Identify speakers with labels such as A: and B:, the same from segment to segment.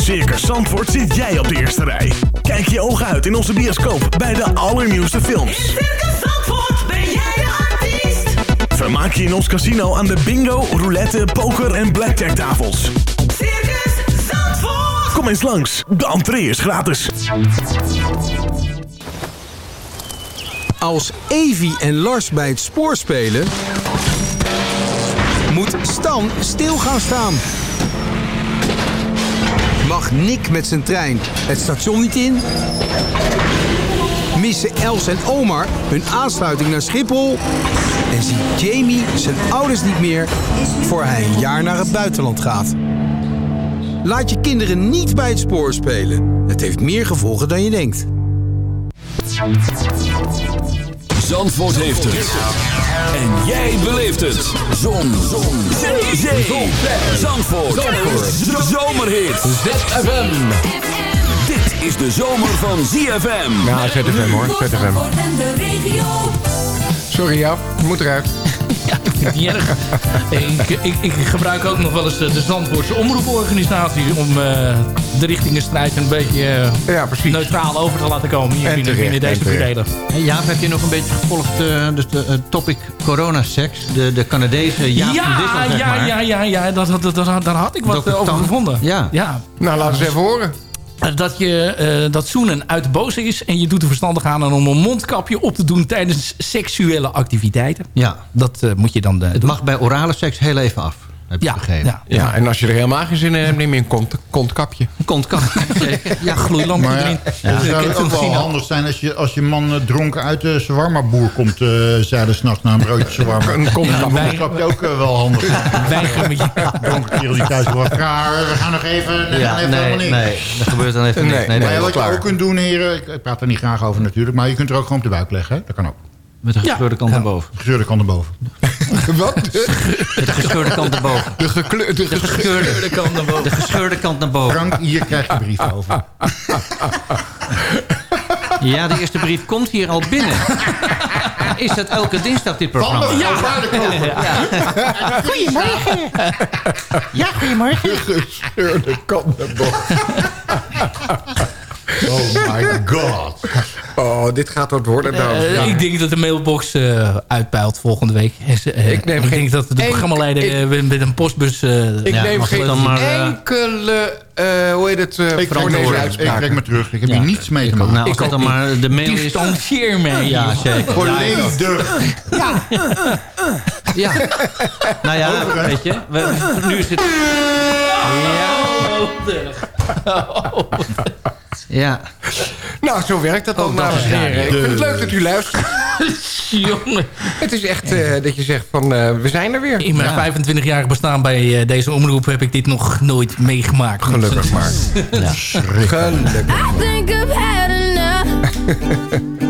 A: Circus Zandvoort zit jij op de eerste rij. Kijk je ogen uit in onze bioscoop bij de allernieuwste films.
B: In Circus Zandvoort ben jij de artiest.
A: Vermaak je in ons casino aan de bingo, roulette, poker en blackjack tafels.
B: Circus Zandvoort.
A: Kom eens langs, de entree is gratis.
C: Als Evi en Lars bij het spoor spelen... moet Stan stil gaan staan. Mag Nick met zijn trein het station niet in? Missen Els en Omar hun aansluiting naar Schiphol? En ziet Jamie zijn ouders niet meer voor hij een jaar naar het buitenland gaat? Laat je kinderen niet bij het spoor spelen. Het heeft meer gevolgen dan je denkt.
D: Zandvoort heeft het. En jij beleeft het. Zon. Zon. Zee. Zee. Zandvoort. Een zomerhit.
E: ZFM.
D: Dit is de zomer van ZFM.
E: Ja, ZFM hoor, ZFM. Sorry ja, moet eruit.
F: Vind het niet erg. Ik, ik, ik gebruik ook nog wel eens de, de Zandvoortse omroeporganisatie... om eh, de richtingenstrijd een beetje eh,
E: Ja,
F: neutraal over te laten komen hier
E: En
F: binnen,
E: terecht,
F: binnen deze verdelen.
G: Hey, Jaap, heb je nog een beetje gevolgd, eh, dus de topic coronaseks? De, de Canadese Jaap van Dissel,
F: Ja,
G: zeg
F: ja,
G: maar.
F: ja, ja, ja, dat, dat, dat, daar had ik wat
G: Dr.
F: over
G: Tan.
F: gevonden.
G: Ja.
F: ja.
E: Nou, laten we eens even horen.
F: Dat, je, eh, dat zoenen uit de boze is en je doet er verstandig aan om een mondkapje op te doen tijdens seksuele activiteiten.
G: Ja,
F: Dat eh, moet je dan...
G: Het mag bij orale seks heel even af, heb je
F: ja,
G: begrepen.
F: ja,
E: Ja, en als je er helemaal geen zin in hebt, neem je een kont, kontkapje.
G: Kan. Zeker.
F: ja, gloeilampje
H: Maar
F: erin.
G: Ja.
H: het zou ook wel handig zijn als je, als je man eh, dronken uit de shawarma-boer komt... eh zeiden s'nachts naar een broodje shawarma.
E: Een kontkapje.
H: Je ook eh, wel handig.
F: Weiger met je...
H: Dronken kerel die thuis wordt. Ja, we gaan nog even,
G: Ja,
H: even
G: nee, nee, dat gebeurt dan even
E: Nee,
G: niks. Nee,
E: nee,
H: Maar
G: nee,
H: wat je
E: klaar.
H: ook kunt doen, heren... Ik ik praat er niet graag over natuurlijk... maar je kunt er ook gewoon op de buik leggen. Hè? Dat kan ook.
G: Met een gescheurde kant
F: Ja.
G: naar boven.
H: Gezeurde kan erboven.
E: Wat?
G: De gescheurde kant naar boven.
E: De, de,
G: De gescheurde,
F: kant naar boven.
G: de gescheurde kant naar boven.
H: Frank, hier krijg je een brief over.
G: Ja, de eerste brief komt hier al binnen. Is dat elke dinsdag dit programma?
H: Goedemorgen. Ja, goedemorgen.
E: de gescheurde kant naar boven.
H: Oh my god.
E: Oh, dit gaat wat worden, dames en
F: Eh,
E: heren.
F: Ik denk dat de mailbox eh uitpeilt volgende week. Eh,
E: Ik neem
F: ik
E: geen
F: denk dat de programmaleider eh, met- met een postbus... eh,
E: Ik
G: Ja,
E: neem geen
G: ik dan maar,
E: enkele, eh, hoe heet het, eh
H: Ik
E: voor
H: trek,
E: deze
H: me, ik
E: uitspraak.
H: trek me terug. Ik heb
G: Ja.
H: hier niets mee te maken.
G: Nou, als
E: Ik
G: dan maar de mail is...
F: Distanceer mij.
G: Ja, zeker.
H: Volledig.
G: Ja. Nou ja, weet je, we- nu is het... Ja.
E: Nou, zo werkt dat dan,
G: Ook
E: dames en heren. Ik vind het leuk dat u luistert.
F: Jongen.
E: Het is echt eh, dat je zegt van, eh, we zijn er weer.
F: In mijn
G: Ja.
F: 25-jarig bestaan bij eh, deze omroep heb ik dit nog nooit meegemaakt.
E: Gelukkig maar. Gelukkig.
B: I think I've had enough.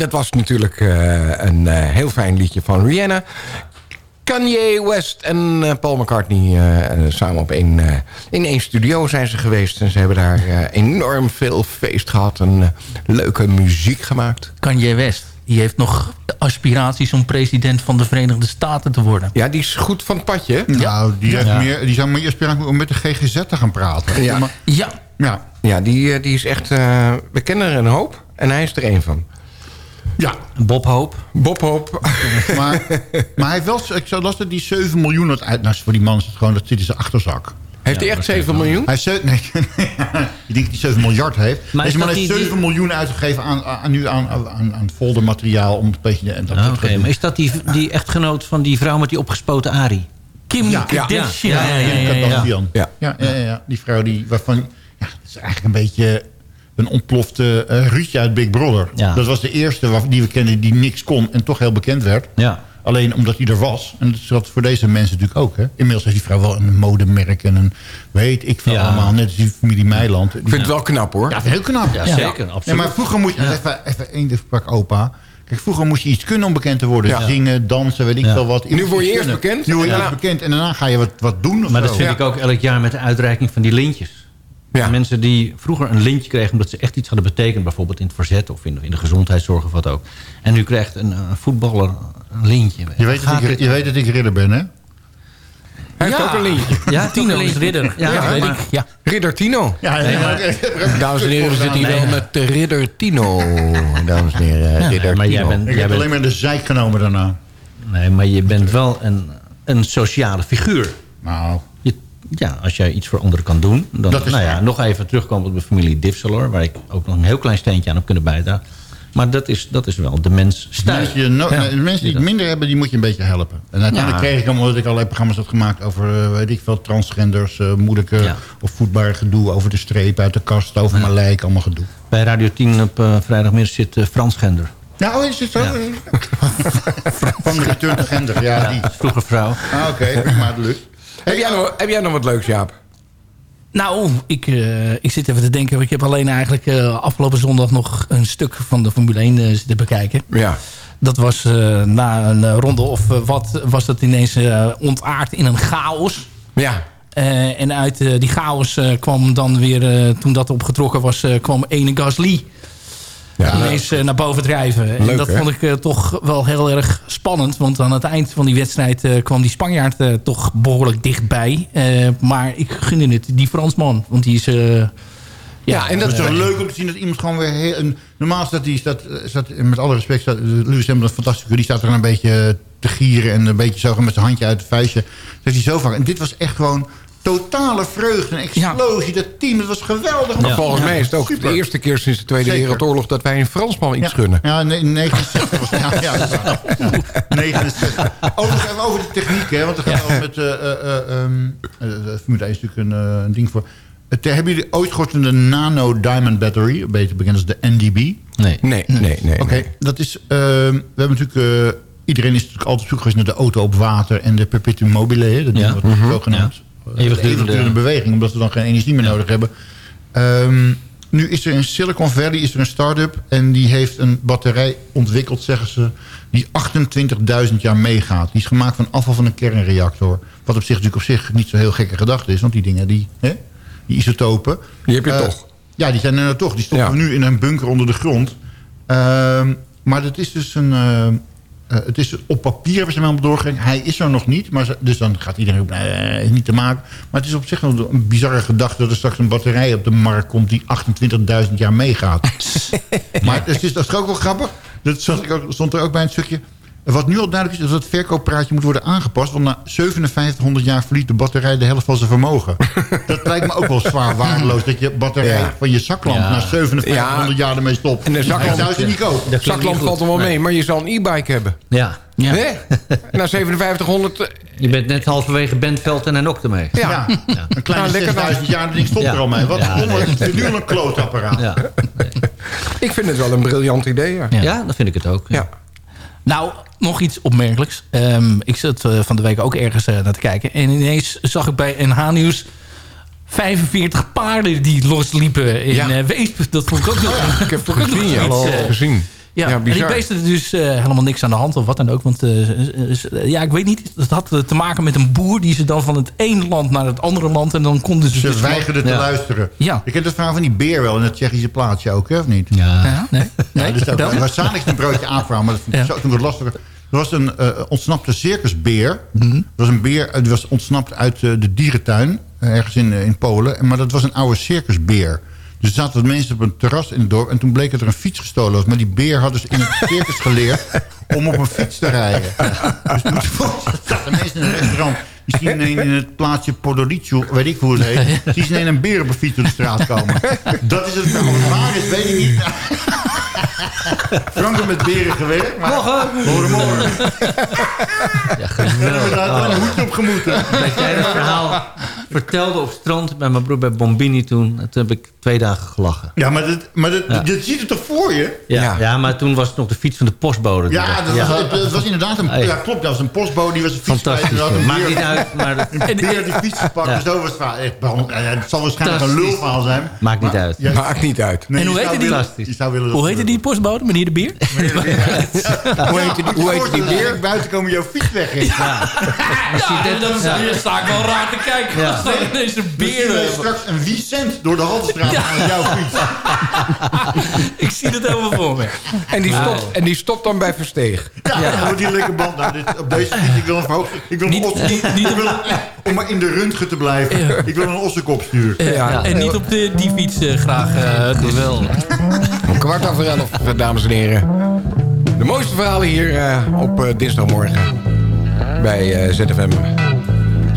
E: dat was natuurlijk eh, een eh, heel fijn liedje van Rihanna. Kanye West en eh, Paul McCartney samen op één, eh, in één studio zijn ze geweest. En ze hebben daar eh, enorm veel feest gehad en leuke muziek gemaakt.
F: Kanye West. Die heeft nog de aspiraties om president van de Verenigde Staten te worden.
E: Ja, die is goed van het padje.
H: Nou, die, heeft
F: Ja.
H: meer, die zou meer inspiratie om met de GGZ te gaan praten.
E: Ja,
F: Ja,
H: Ja,
E: ja die, die is echt... eh, we kennen er een hoop en hij is er één van.
H: Ja.
G: Bob Hoop.
E: Bob Hoop.
H: Maar, maar hij heeft wel, ik zou las dat die 7 miljoen dat uit, nou, voor die man is het gewoon, dat zit in zijn achterzak.
E: Heeft hij echt 7 miljoen?
H: Hij heeft nee, ik denk dat hij 7 miljard heeft.
G: Maar is
H: Deze man heeft
G: die-
H: 7 miljoen uitgegeven aan, aan, nu aan, aan, aan foldermateriaal. Om een beetje, en dat
G: Ah, maar is dat die, die echtgenoot van die vrouw met die opgespoten Ari?
F: Kim
H: Ja, ja.
F: Kardashian.
G: Ja, ja. Ja. Ja, ja,
E: ja,
H: die vrouw die, waarvan... Ja, dat is eigenlijk een beetje een ontplofte eh Ruudje uit Big Brother.
G: Ja.
H: Dat was de eerste waar- die we kenden die niks kon en toch heel bekend werd.
G: Ja.
H: Alleen omdat hij er was. En dat is wat voor deze mensen natuurlijk ook. Hè. Inmiddels heeft die vrouw wel een modemerk en een... weet ik veel
G: Ja.
H: allemaal. Net als die familie Meiland.
E: Ik vind het wel knap hoor.
H: Ja, vind ik heel knap.
G: Ja, zeker, absoluut.
H: Nee, maar vroeger moest je... Even, even één sprak opa. Kijk, vroeger moest je iets kunnen om bekend te worden.
E: Ja.
H: Zingen, dansen, weet ik
G: Ja.
H: veel wat.
E: Nu word je eerst
H: kunnen.
E: bekend.
H: Nu word je
E: Ja.
H: eerst bekend. En daarna ga je wat, wat doen of
G: Maar
H: zo.
G: dat vind
E: Ja.
G: ik ook elk jaar met de uitreiking van die lintjes.
E: Ja.
G: Mensen die vroeger een lintje kregen omdat ze echt iets hadden betekend. Bijvoorbeeld in het verzet of in, in de gezondheidszorg of wat ook. En nu krijgt een, een voetballer een lintje.
H: Je weet, dat ik, je weet dat ik ridder ben, hè?
E: Hij heeft ook een lintje.
G: Ja,
F: Tino is ridder. Ja,
G: Ja,
F: weet ik. Ja.
E: Ridder Tino.
H: Ja,
E: Dames en heren, zit hier wel met de Ridder Tino. Dames en heren, Ridder
G: maar jij
E: Tino.
G: bent,
H: Ik
G: jij
H: heb
G: bent,
H: alleen maar de zeik genomen daarna.
G: nee, maar je bent wel een, een sociale figuur.
H: Nou,
G: ja, als jij iets voor anderen kan doen. Dan,
H: Dat is
G: nou ja,
H: waar.
G: nog even terugkomen op de familie Divseler... waar ik ook nog een heel klein steentje aan heb kunnen bijdragen. Maar dat is, dat is wel de mens stijl.
H: no-
G: Ja.
H: de mensen die het minder hebben, die moet je een beetje helpen. En uiteindelijk
G: Ja.
H: kreeg ik hem, omdat ik allerlei programma's had gemaakt... over, eh, weet ik veel, transgenders, eh, moeilijke
G: Ja.
H: of voetbare gedoe... over de streep uit de kast, over mijn lijk, allemaal gedoe.
G: Bij Radio 10 op eh, vrijdagmiddag zit Frans Gender.
H: Nou, is het zo? Van de return to gender, ja. Die.
G: Vroeger vrouw.
H: Ah, oké, maar het lukt.
E: Heb jij, nog, heb jij nog wat leuks, Jaap?
F: Nou, ik, eh, ik zit even te denken. Ik heb alleen eigenlijk eh, afgelopen zondag nog een stuk van de Formule 1 eh, zitten bekijken.
E: Ja.
F: Dat was eh, na een ronde of wat was dat ineens eh, ontaard in een chaos.
E: Ja.
F: Eh, en uit die chaos eh, kwam dan weer, eh, toen dat opgetrokken was, eh, kwam ene Gasly.
E: Ja.
F: ineens eh, naar boven drijven. en dat
E: hè?
F: vond ik eh, toch wel heel erg spannend. Want aan het eind van die wedstrijd eh, kwam die Spanjaard eh, toch behoorlijk dichtbij. Eh, maar ik gunde het, die Fransman. Want die is... eh, ja,
E: Ja, en dat
H: Het
E: is
H: is
E: wel
H: leuk om te zien dat iemand gewoon weer heel... Een, normaal staat die, staat, staat, met alle respect, staat, Lewis Hamilton, een fantastische die staat er een beetje te gieren en een beetje zo met zijn handje uit het vuistje. Dat heeft hij zo vaak. En dit was echt gewoon totale vreugde, een explosie. Dat team, het was geweldig.
E: Maar volgens mij is het ook
H: Super.
E: de eerste keer sinds de Tweede
H: Zeker.
E: Wereldoorlog... dat wij een Fransman iets
H: ja.
E: gunnen.
H: Ja, nee, 69 was ja, ja. Ja, 69. Overigens even over de techniek, hè, want er gaat wel met... eh eh eh, ehm, eh, de Formule 1 is natuurlijk een, eh, een ding voor. Het, eh, hebben jullie ooit gehoord van de Nano Diamond Battery? Beter bekend als de NDB.
G: Nee.
E: Nee, nee, nee.
H: Oké,
E: nee.
H: dat is... ehm, we hebben natuurlijk... eh, iedereen is natuurlijk altijd op zoek geweest naar de auto op water... en de perpetuum mobile, hè, dat ding
G: Ja.
H: wat
E: Mhm.
H: zo genoemd. Eh,
G: Eeuwigdurende-
H: Eeuwigdurende beweging, omdat we dan geen energie meer nodig hebben. Ehm, nu is er in Silicon Valley is er een start-up... en die heeft een batterij ontwikkeld, zeggen ze... die 28.000 jaar meegaat. Die is gemaakt van afval van een kernreactor. Wat op zich natuurlijk op zich niet zo heel gekke gedachte is... want die dingen, die, hè, die isotopen...
E: Die heb je
H: Eh,
E: toch.
H: Ja, die zijn er nou toch. Die stoppen
E: Ja.
H: we nu in een bunker onder de grond. Ehm, maar dat is dus een... eh, eh, het is op papier hebben ze hem helemaal doorgegeven. Hij is er nog niet. Maar ze- dus dan gaat iedereen op, nee, niet te maken. Maar het is op zich wel een bizarre gedachte... dat er straks een batterij op de markt komt... die 28.000 jaar meegaat. maar dat is ook wel grappig. Dat ik ook, stond er ook bij een stukje. Wat nu al duidelijk is, is dat het verkooppraatje moet worden aangepast. Want na 5700 jaar verliet de batterij de helft van zijn vermogen. dat lijkt me ook wel zwaar waardeloos. Dat je batterij
E: Ja.
H: van je zaklamp
G: Ja.
H: na 5700 jaar ermee stopt.
E: En de zaklamp-
H: zou ze niet kopen.
G: Klinkt
E: Zaklamp valt er wel mee, maar je zal een e-bike hebben.
G: Ja.
F: ja.
E: Hè? Na 5700... eh,
G: Je bent net halverwege Bentveld en Enok ermee.
E: Ja.
H: Ja. Een kleine
E: Nou, lekker dan.
H: 6000 jaar, dat ding stopt
G: Ja.
H: er al mee. Wat
G: Ja,
H: een
G: nee.
H: het is nu een klootapparaat.
G: Ja.
E: Ik vind het wel een briljant idee, ja.
F: Ja.
G: ja, dat vind ik het ook.
E: Ja.
F: Nou, nog iets opmerkelijks. Ehm, ik zat eh, van de week ook ergens eh, naar te kijken. En ineens zag ik bij NH-nieuws... 45 paarden die losliepen in
E: Ja.
F: eh, Weesp. Dat vond ik ook nog
E: Ik heb het gezien, ja.
F: Ja, en die beesten er dus eh, helemaal niks aan de hand of wat dan ook. Want eh, ja, ik weet niet. Dat had te maken met een boer die ze dan van het ene land naar het andere land... en dan konden ze...
H: Ze
F: dus
H: weigerden te
G: Ja.
H: luisteren.
F: Ja.
H: Je kent het verhaal van die beer wel in het Tsjechische plaatsje ook, hè, of niet?
G: Ja.
F: Ja, nee, nee,
H: Ja, dus dat, waarschijnlijk is het een broodje aanvraag, maar dat vond ik
F: Ja.
H: zo, toen ik het lastiger. Er was een eh, ontsnapte circusbeer.
F: Mhm.
H: Er was een beer eh, die was ontsnapt uit de dierentuin, ergens in, in Polen. En- Maar dat was een oude circusbeer. Dus er zaten mensen op een terras in het dorp... en toen bleek dat er een fiets gestolen was. Maar die beer had dus in het circus geleerd om op een fiets te rijden. Dus toen zaten mensen in een restaurant... Die zien ineens in het plaatsje Podoricu, weet ik hoe het heet... die zien een beer op een fiets door de straat komen. Dat is het wat waar is, weet ik niet. Frank heeft met beren gewerkt, maar...
G: Morgen.
H: Morgen, morgen.
G: Ja, geweldig.
H: een hoedje opgemoeten.
G: Dat jij dat verhaal vertelde op strand bij mijn broer bij Bombini toen. Toen heb ik twee dagen gelachen.
H: Ja, maar, dat, maar dat,
G: Ja.
H: je ziet het toch voor je?
G: Ja, ja. maar toen was het nog de fiets van de postbode. die
H: Ja,
G: was-
H: dat was, het, het was inderdaad een... Ja, klopt, dat was een postbode, die was een fiets
G: Fantastisch.
H: kwijt, en had een
G: Maakt niet uit, maar dat-
H: Een beer die fiets gepakt,
G: Ja.
H: dus zo was. Echt. Ja, Het zal waarschijnlijk een lulverhaal zijn.
G: Maakt niet uit.
H: Ja,
E: Maakt niet uit.
H: nee,
F: En hoe heette die?
H: willen- Je zou willen
F: Hoe heette die postbode, meneer de Beer?
E: Hoe heet die, hoe heet die beer?
H: Buiten komen jouw fiets weg is.
F: Ja, dan sta je- sta ik wel raar te kijken.
G: Ja.
F: Er ineens een beer...
H: straks een Vicent door de Haltestraat aan jouw fiets.
F: Ik zie het helemaal voor me.
E: En die, stopt, en die stopt dan bij Versteeg.
H: Ja, dan wordt die lekker band. Nou, dit, op deze fiets, ik wil een verhoogd. Ik wil een
F: Niet- niet- niet
H: ik wil om maar in de röntgen te blijven. Ik wil een ossenkop sturen.
E: Ja.
F: En niet op de, die fiets eh, graag. eh, dus-
G: Geweldig.
E: Om kwart over elf, eh, dames en heren. De mooiste verhalen hier eh, op dinsdagmorgen. Bij eh, ZFM.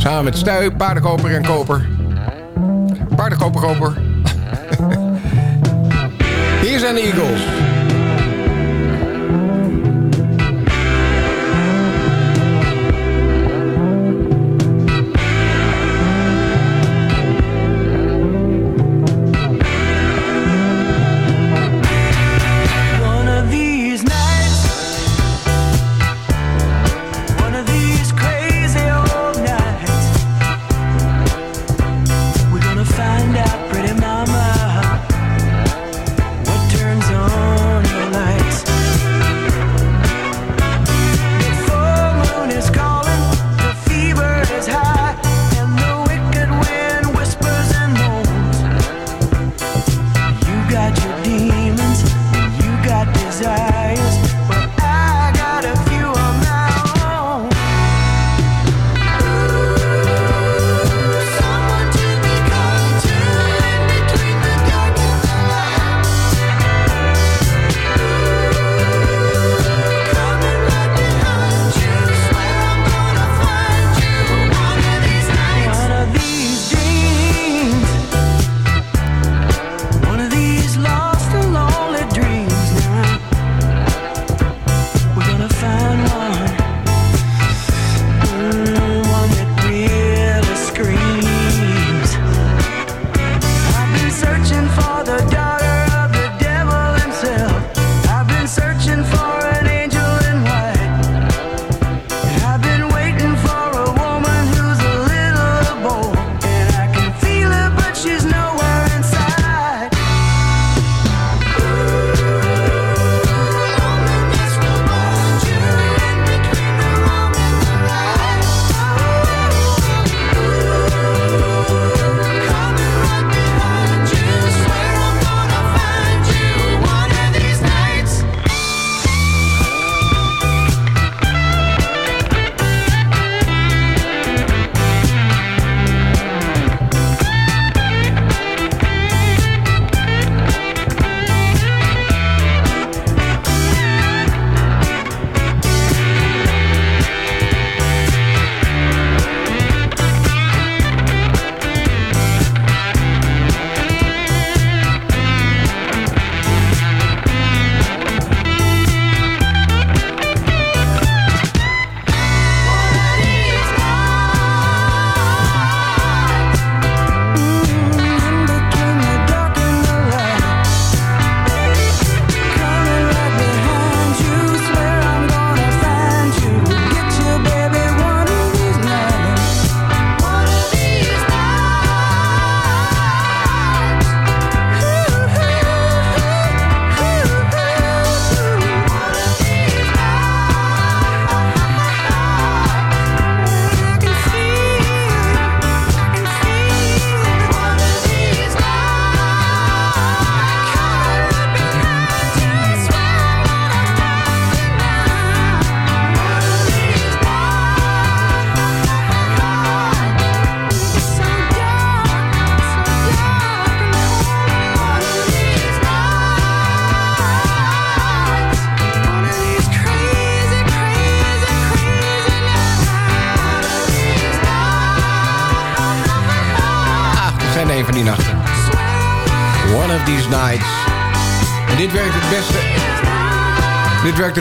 E: Samen met Stuy, Paardenkoper en Koper. Paardenkoper, Koper. hier zijn de Eagles.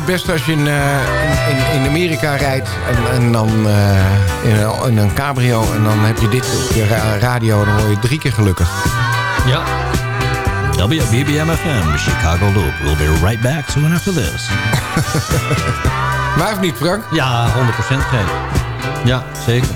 E: Het beste als je in, eh, in, in Amerika rijdt en, en dan eh, in, een, in een cabrio en dan heb je dit op je ra- radio dan word je drie keer gelukkig.
G: Ja. WBBM-FM, Chicago Loop. We'll be right back soon after this.
E: Maar of niet, Frank?
G: Ja, 100% geven. Ja, zeker.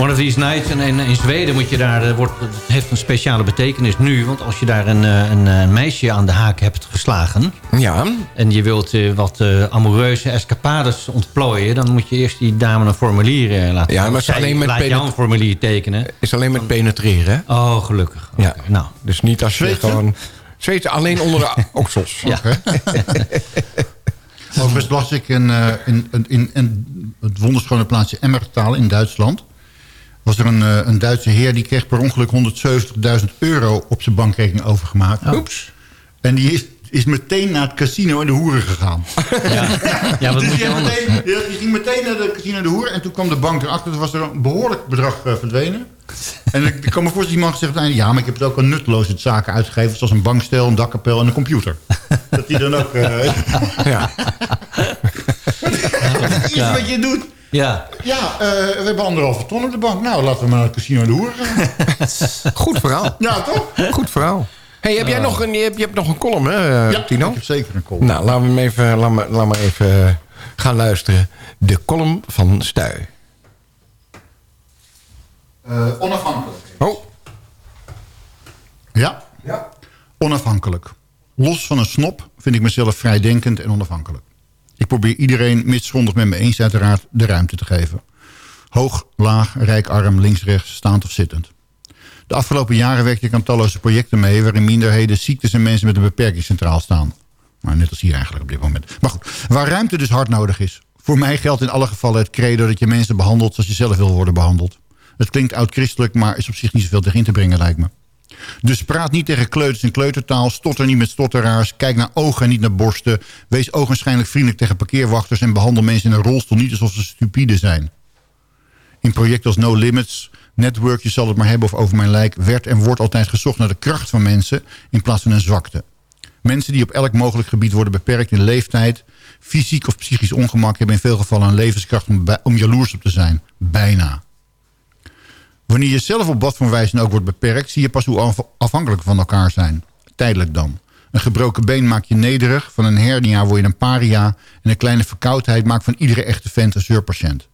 G: One of these nights. En in, in Zweden moet je daar, eh, wordt, het heeft een speciale betekenis nu. Want als je daar een, eh, een, eh, meisje aan de haak hebt geslagen...
E: Ja.
G: en je wilt wat eh, amoureuze escapades ontplooien... dan moet je eerst die dame een formulier eh, laten
E: Ja, maar het is alleen met
G: laat jou een formulier tekenen.
E: Is alleen met penetreren, hè?
G: Oh, gelukkig.
E: Ja.
G: Nou.
E: Dus niet als je gewoon... Zweten alleen onder de oksels.
G: Ja.
H: Overigens las ik in, in, in, in, in het wonderschone plaatsje Emmertaal in Duitsland... was er een, eh, een Duitse heer die kreeg per ongeluk 170.000 euro op zijn bankrekening overgemaakt.
G: Oeps.
H: En die is, is meteen naar het casino en de hoeren gegaan.
G: Ja, ja wat
H: Dus
G: moet
H: die,
G: je
H: meteen, die, ging meteen naar de casino en de hoer. En toen kwam de bank erachter. Toen was er een behoorlijk bedrag eh, verdwenen. En ik, ik kan me voorstellen dat die man gezegd heeft... ja, maar ik heb het ook aan nutteloze zaken uitgegeven... zoals een bankstel, een dakkapel en een computer. Dat die dan ook... eh
E: Ja.
H: iets wat je doet.
G: Ja.
H: Ja, eh, we hebben anderhalve ton op de bank. Nou, laten we maar naar het casino de hoer gaan.
E: Goed verhaal.
H: Ja, toch?
E: Goed verhaal. Hey, heb jij nog een, je, hebt, je hebt nog een column, hè, eh,
H: Ja,
E: Tino?
H: ik heb zeker een column.
E: Nou, laten we hem even, laat maar, laat maar even eh, gaan luisteren. De column van Stuy.
H: Eh, onafhankelijk.
E: Oh.
H: Ja?
E: Ja.
H: Onafhankelijk. Los van een snop vind ik mezelf vrijdenkend en onafhankelijk. Ik probeer iedereen, mitsgrondig met me eens uiteraard, de ruimte te geven. Hoog, laag, rijk, arm, links, rechts, staand of zittend. De afgelopen jaren werkte ik aan talloze projecten mee... waarin minderheden, ziektes en mensen met een beperking centraal staan. Maar net als hier eigenlijk op dit moment. Maar goed, waar ruimte dus hard nodig is. Voor mij geldt in alle gevallen het credo dat je mensen behandelt... zoals je zelf wil worden behandeld. Het klinkt oud-christelijk, maar is op zich niet zoveel tegen te brengen, lijkt me. Dus praat niet tegen kleuters in kleutertaal. Stotter niet met stotteraars. Kijk naar ogen en niet naar borsten. Wees ogenschijnlijk vriendelijk tegen parkeerwachters... en behandel mensen in een rolstoel niet alsof ze stupide zijn. In projecten als No Limits, Network, je zal het maar hebben of over mijn lijk... werd en wordt altijd gezocht naar de kracht van mensen... in plaats van hun zwakte. Mensen die op elk mogelijk gebied worden beperkt in leeftijd... fysiek of psychisch ongemak hebben in veel gevallen een levenskracht... om, om jaloers op te zijn. Bijna. Wanneer je zelf op wat voor wijze ook wordt beperkt... zie je pas hoe af- afhankelijk van elkaar zijn. Tijdelijk dan. Een gebroken been maakt je nederig. Van een hernia word je een paria. En een kleine verkoudheid maakt van iedere echte vent een zeurpatiënt.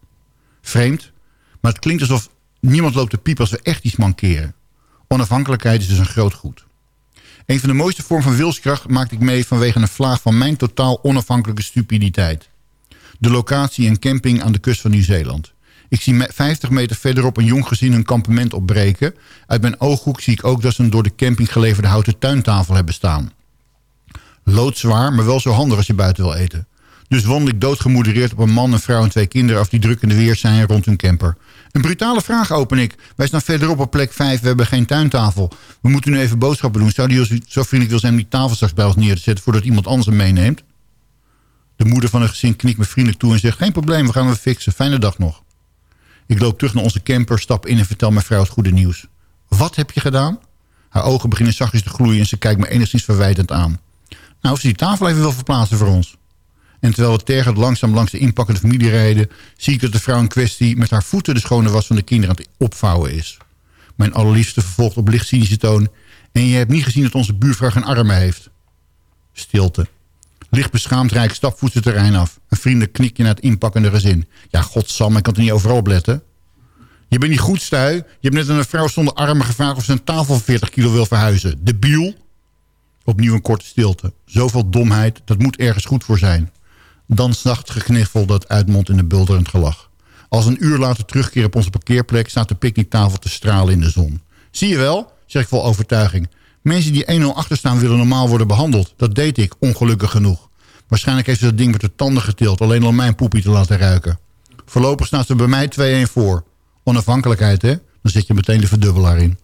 H: Vreemd, maar het klinkt alsof niemand loopt te piepen als we echt iets mankeren. Onafhankelijkheid is dus een groot goed. Een van de mooiste vormen van wilskracht maakte ik mee vanwege een vlaag van mijn totaal onafhankelijke stupiditeit. De locatie een camping aan de kust van Nieuw-Zeeland. Ik zie me- 50 meter verderop een jong gezin hun kampement opbreken. Uit mijn ooghoek zie ik ook dat ze een door de camping geleverde houten tuintafel hebben staan. Loodzwaar, maar wel zo handig als je buiten wil eten. Dus wandel ik doodgemoedereerd op een man, een vrouw en twee kinderen... af die druk in de weer zijn rond hun camper. Een brutale vraag open ik. Wij staan verderop op plek 5, we hebben geen tuintafel. We moeten nu even boodschappen doen. Zou die zo vriendelijk wil zijn om die tafel straks bij ons neer te zetten... voordat iemand anders hem meeneemt? De moeder van een gezin knikt me vriendelijk toe en zegt... geen probleem, we gaan hem fixen. Fijne dag nog. Ik loop terug naar onze camper, stap in en vertel mijn vrouw het goede nieuws. Wat heb je gedaan? Haar ogen beginnen zachtjes te gloeien en ze kijkt me enigszins verwijtend aan. Nou, of ze die tafel even wil verplaatsen voor ons. En terwijl we tergend langzaam langs de inpakkende familie rijden... zie ik dat de vrouw in kwestie met haar voeten de schone was van de kinderen aan het opvouwen is. Mijn allerliefste vervolgt op licht cynische toon... en je hebt niet gezien dat onze buurvrouw geen armen heeft. Stilte. Licht beschaamd het terrein af. Een vriendelijk knikje naar het inpakkende gezin. Ja, godsam, ik kan er niet overal op letten. Je bent niet goed, Stui. Je hebt net aan een vrouw zonder armen gevraagd... of ze een tafel van 40 kilo wil verhuizen. Debiel. Opnieuw een korte stilte. Zoveel domheid, dat moet ergens goed voor zijn. Dan zacht gekniffel dat uitmondt in een bulderend gelach. Als een uur later terugkeer op onze parkeerplek... staat de picknicktafel te stralen in de zon. Zie je wel, zeg ik vol overtuiging. Mensen die 1-0 achter staan willen normaal worden behandeld. Dat deed ik, ongelukkig genoeg. Waarschijnlijk heeft ze dat ding met de tanden getild... alleen om mijn poepie te laten ruiken. Voorlopig staat ze bij mij 2-1 voor. Onafhankelijkheid, hè? Dan zet je meteen de verdubbelaar in.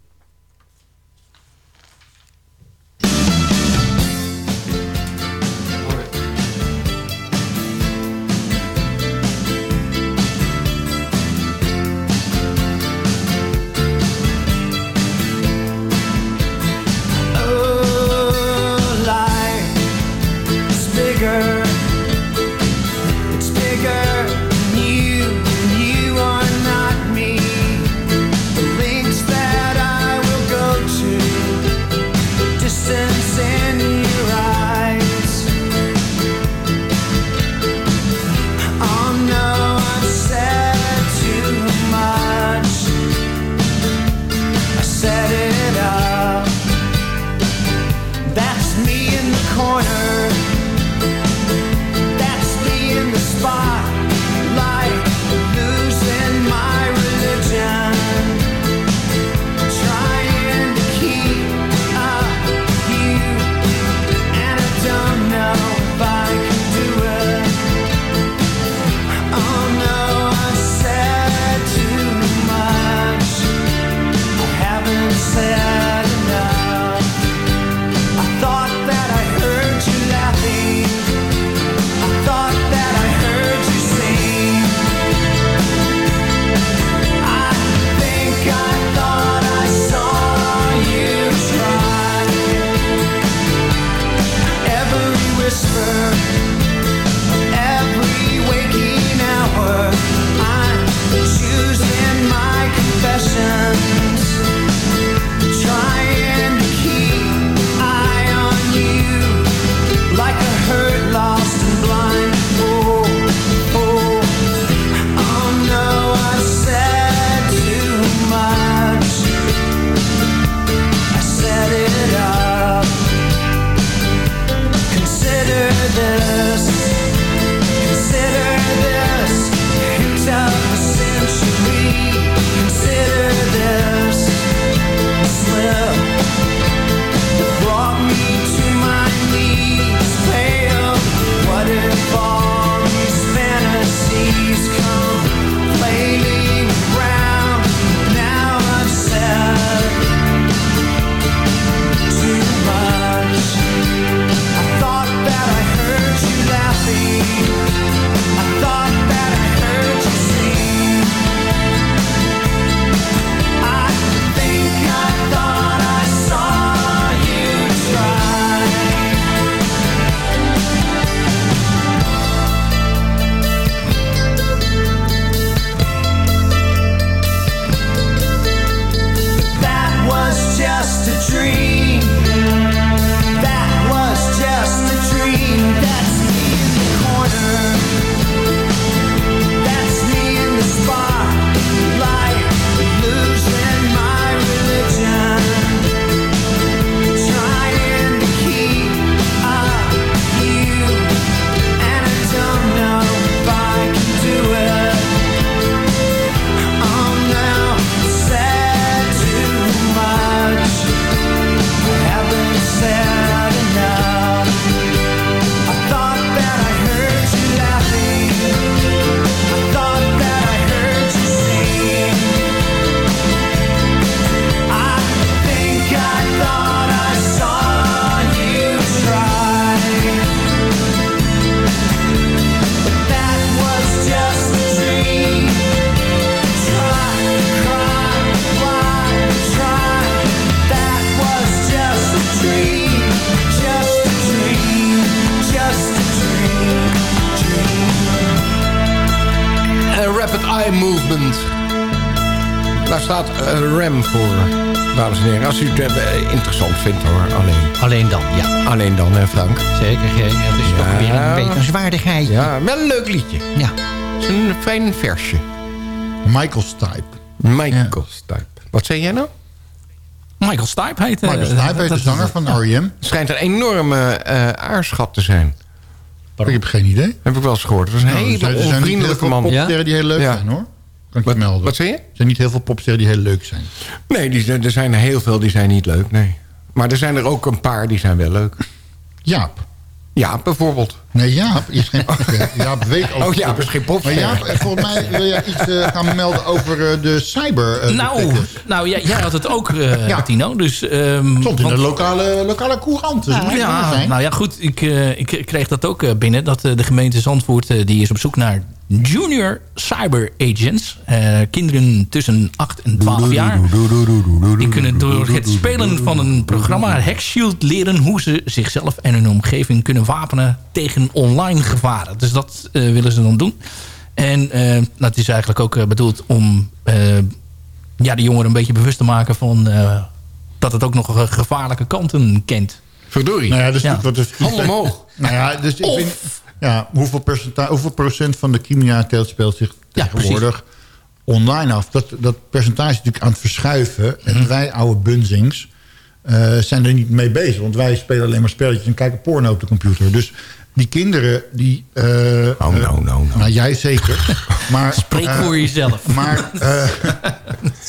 E: Ram voor, dames en heren. Als u het eh, interessant vindt hoor, alleen.
G: Alleen dan, ja.
E: Alleen dan, hè Frank?
G: Zeker, G. Het is toch weer een wetenswaardigheid.
E: Ja, wel een leuk liedje.
G: Ja.
E: Het is een fijn versje.
H: Michael Stipe.
E: Michael Stipe. Wat zei jij nou?
F: Michael Stipe heet... eh,
H: Michael Stipe heet de zanger van R.E.M.
E: Het schijnt een enorme eh, aarschat te zijn.
H: Ik heb geen idee.
E: Heb ik wel eens gehoord. Het was een
H: Nou,
E: hele onvriendelijke man.
H: die heel leuk
E: Ja.
H: zijn, hoor. Kan ik je melden.
E: Wat zei je?
H: Er zijn niet heel veel popsterren die heel leuk zijn.
E: Nee, die, zijn- er zijn heel veel die zijn niet leuk, nee. Maar er zijn er ook een paar die zijn wel leuk.
H: Jaap.
E: Ja, bijvoorbeeld.
H: Nee, Jaap is geen popster. Jaap weet ook.
E: Oh, Jaap is geen popster.
H: Maar Jaap, eh, volgens mij wil jij iets eh, gaan melden over eh, de cyber.
F: Nou, nou jij, jij had het ook, eh
H: Ja.
F: Tino. Dus, ehm,
H: Stond in
F: want-
H: de lokale, lokale courant. Dus
F: ja,
H: zijn.
F: nou ja, goed. Ik, eh, ik kreeg dat ook binnen. Dat de gemeente Zandvoort die is op zoek naar junior cyber agents. Eh, kinderen tussen 8 en 12 jaar. Die kunnen door het spelen van een programma Hackshield leren... hoe ze zichzelf en hun omgeving kunnen wapenen tegen online gevaren. Dus dat eh, willen ze dan doen. En eh, dat is eigenlijk ook eh, bedoeld om eh, ja, de jongeren een beetje bewust te maken... van eh, dat het ook nog gevaarlijke kanten kent.
E: Verdorie.
H: Nou ja, dus
F: Ja.
H: wat is
E: Handen omhoog.
H: Nou ja, dus ik vind, ja, hoeveel, hoeveel procent van de criminaliteit speelt zich
F: Ja,
H: tegenwoordig online af? Dat, dat percentage is natuurlijk aan het verschuiven.
F: Mhm.
H: En wij, oude bunzings, eh, zijn er niet mee bezig. Want wij spelen alleen maar spelletjes en kijken porno op de computer. Dus die kinderen, die... eh,
E: Oh, nou, nou, nou.
H: nou, jij zeker. Maar,
F: Spreek
H: eh,
F: voor jezelf.
H: maar, eh,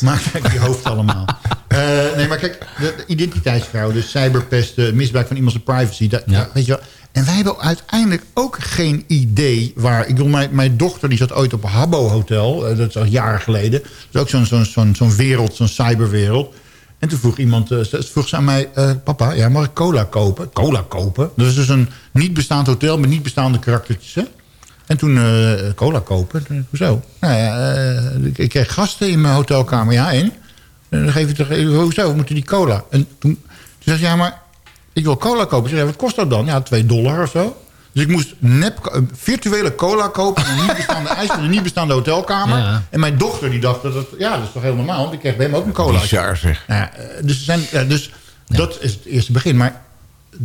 H: maar kijk, die hoofd allemaal. Eh, nee, maar kijk, de, de identiteitsfraude, cyberpesten, misbruik van iemands privacy. Dat,
G: Ja.
H: weet je wel. En wij hebben uiteindelijk ook geen idee waar... Ik bedoel, mijn, mijn dochter die zat ooit op een Habbo Hotel. eh, dat is al jaren geleden. Dat is ook zo'n zo'n zo'n zo'n wereld, zo'n cyberwereld. En toen vroeg iemand, eh, ze- vroeg ze aan mij... eh, papa, ja, mag ik cola kopen? Cola kopen? Dat is dus een niet bestaand hotel met niet bestaande karaktertjes, hè? En toen eh, cola kopen. Toen, Hoezo? Nou ja, eh, ik, ik kreeg gasten in mijn hotelkamer. Ja, en? En dan geef je toch, eh, hoezo? We moeten die cola. En toen, toen zei ze, ja, maar ik wil cola kopen. Ik zei, wat kost dat dan? Ja, 2 dollar of zo. Dus ik moest nep, virtuele cola kopen... in een niet bestaande ijs van een niet bestaande hotelkamer.
G: Ja.
H: En mijn dochter die dacht, dat het, ja, dat is toch heel normaal. Want ik kreeg bij hem ook een cola.
E: Bizar zeg.
H: Ja, eh, dus zijn, ja, dus dat is het eerste begin. Maar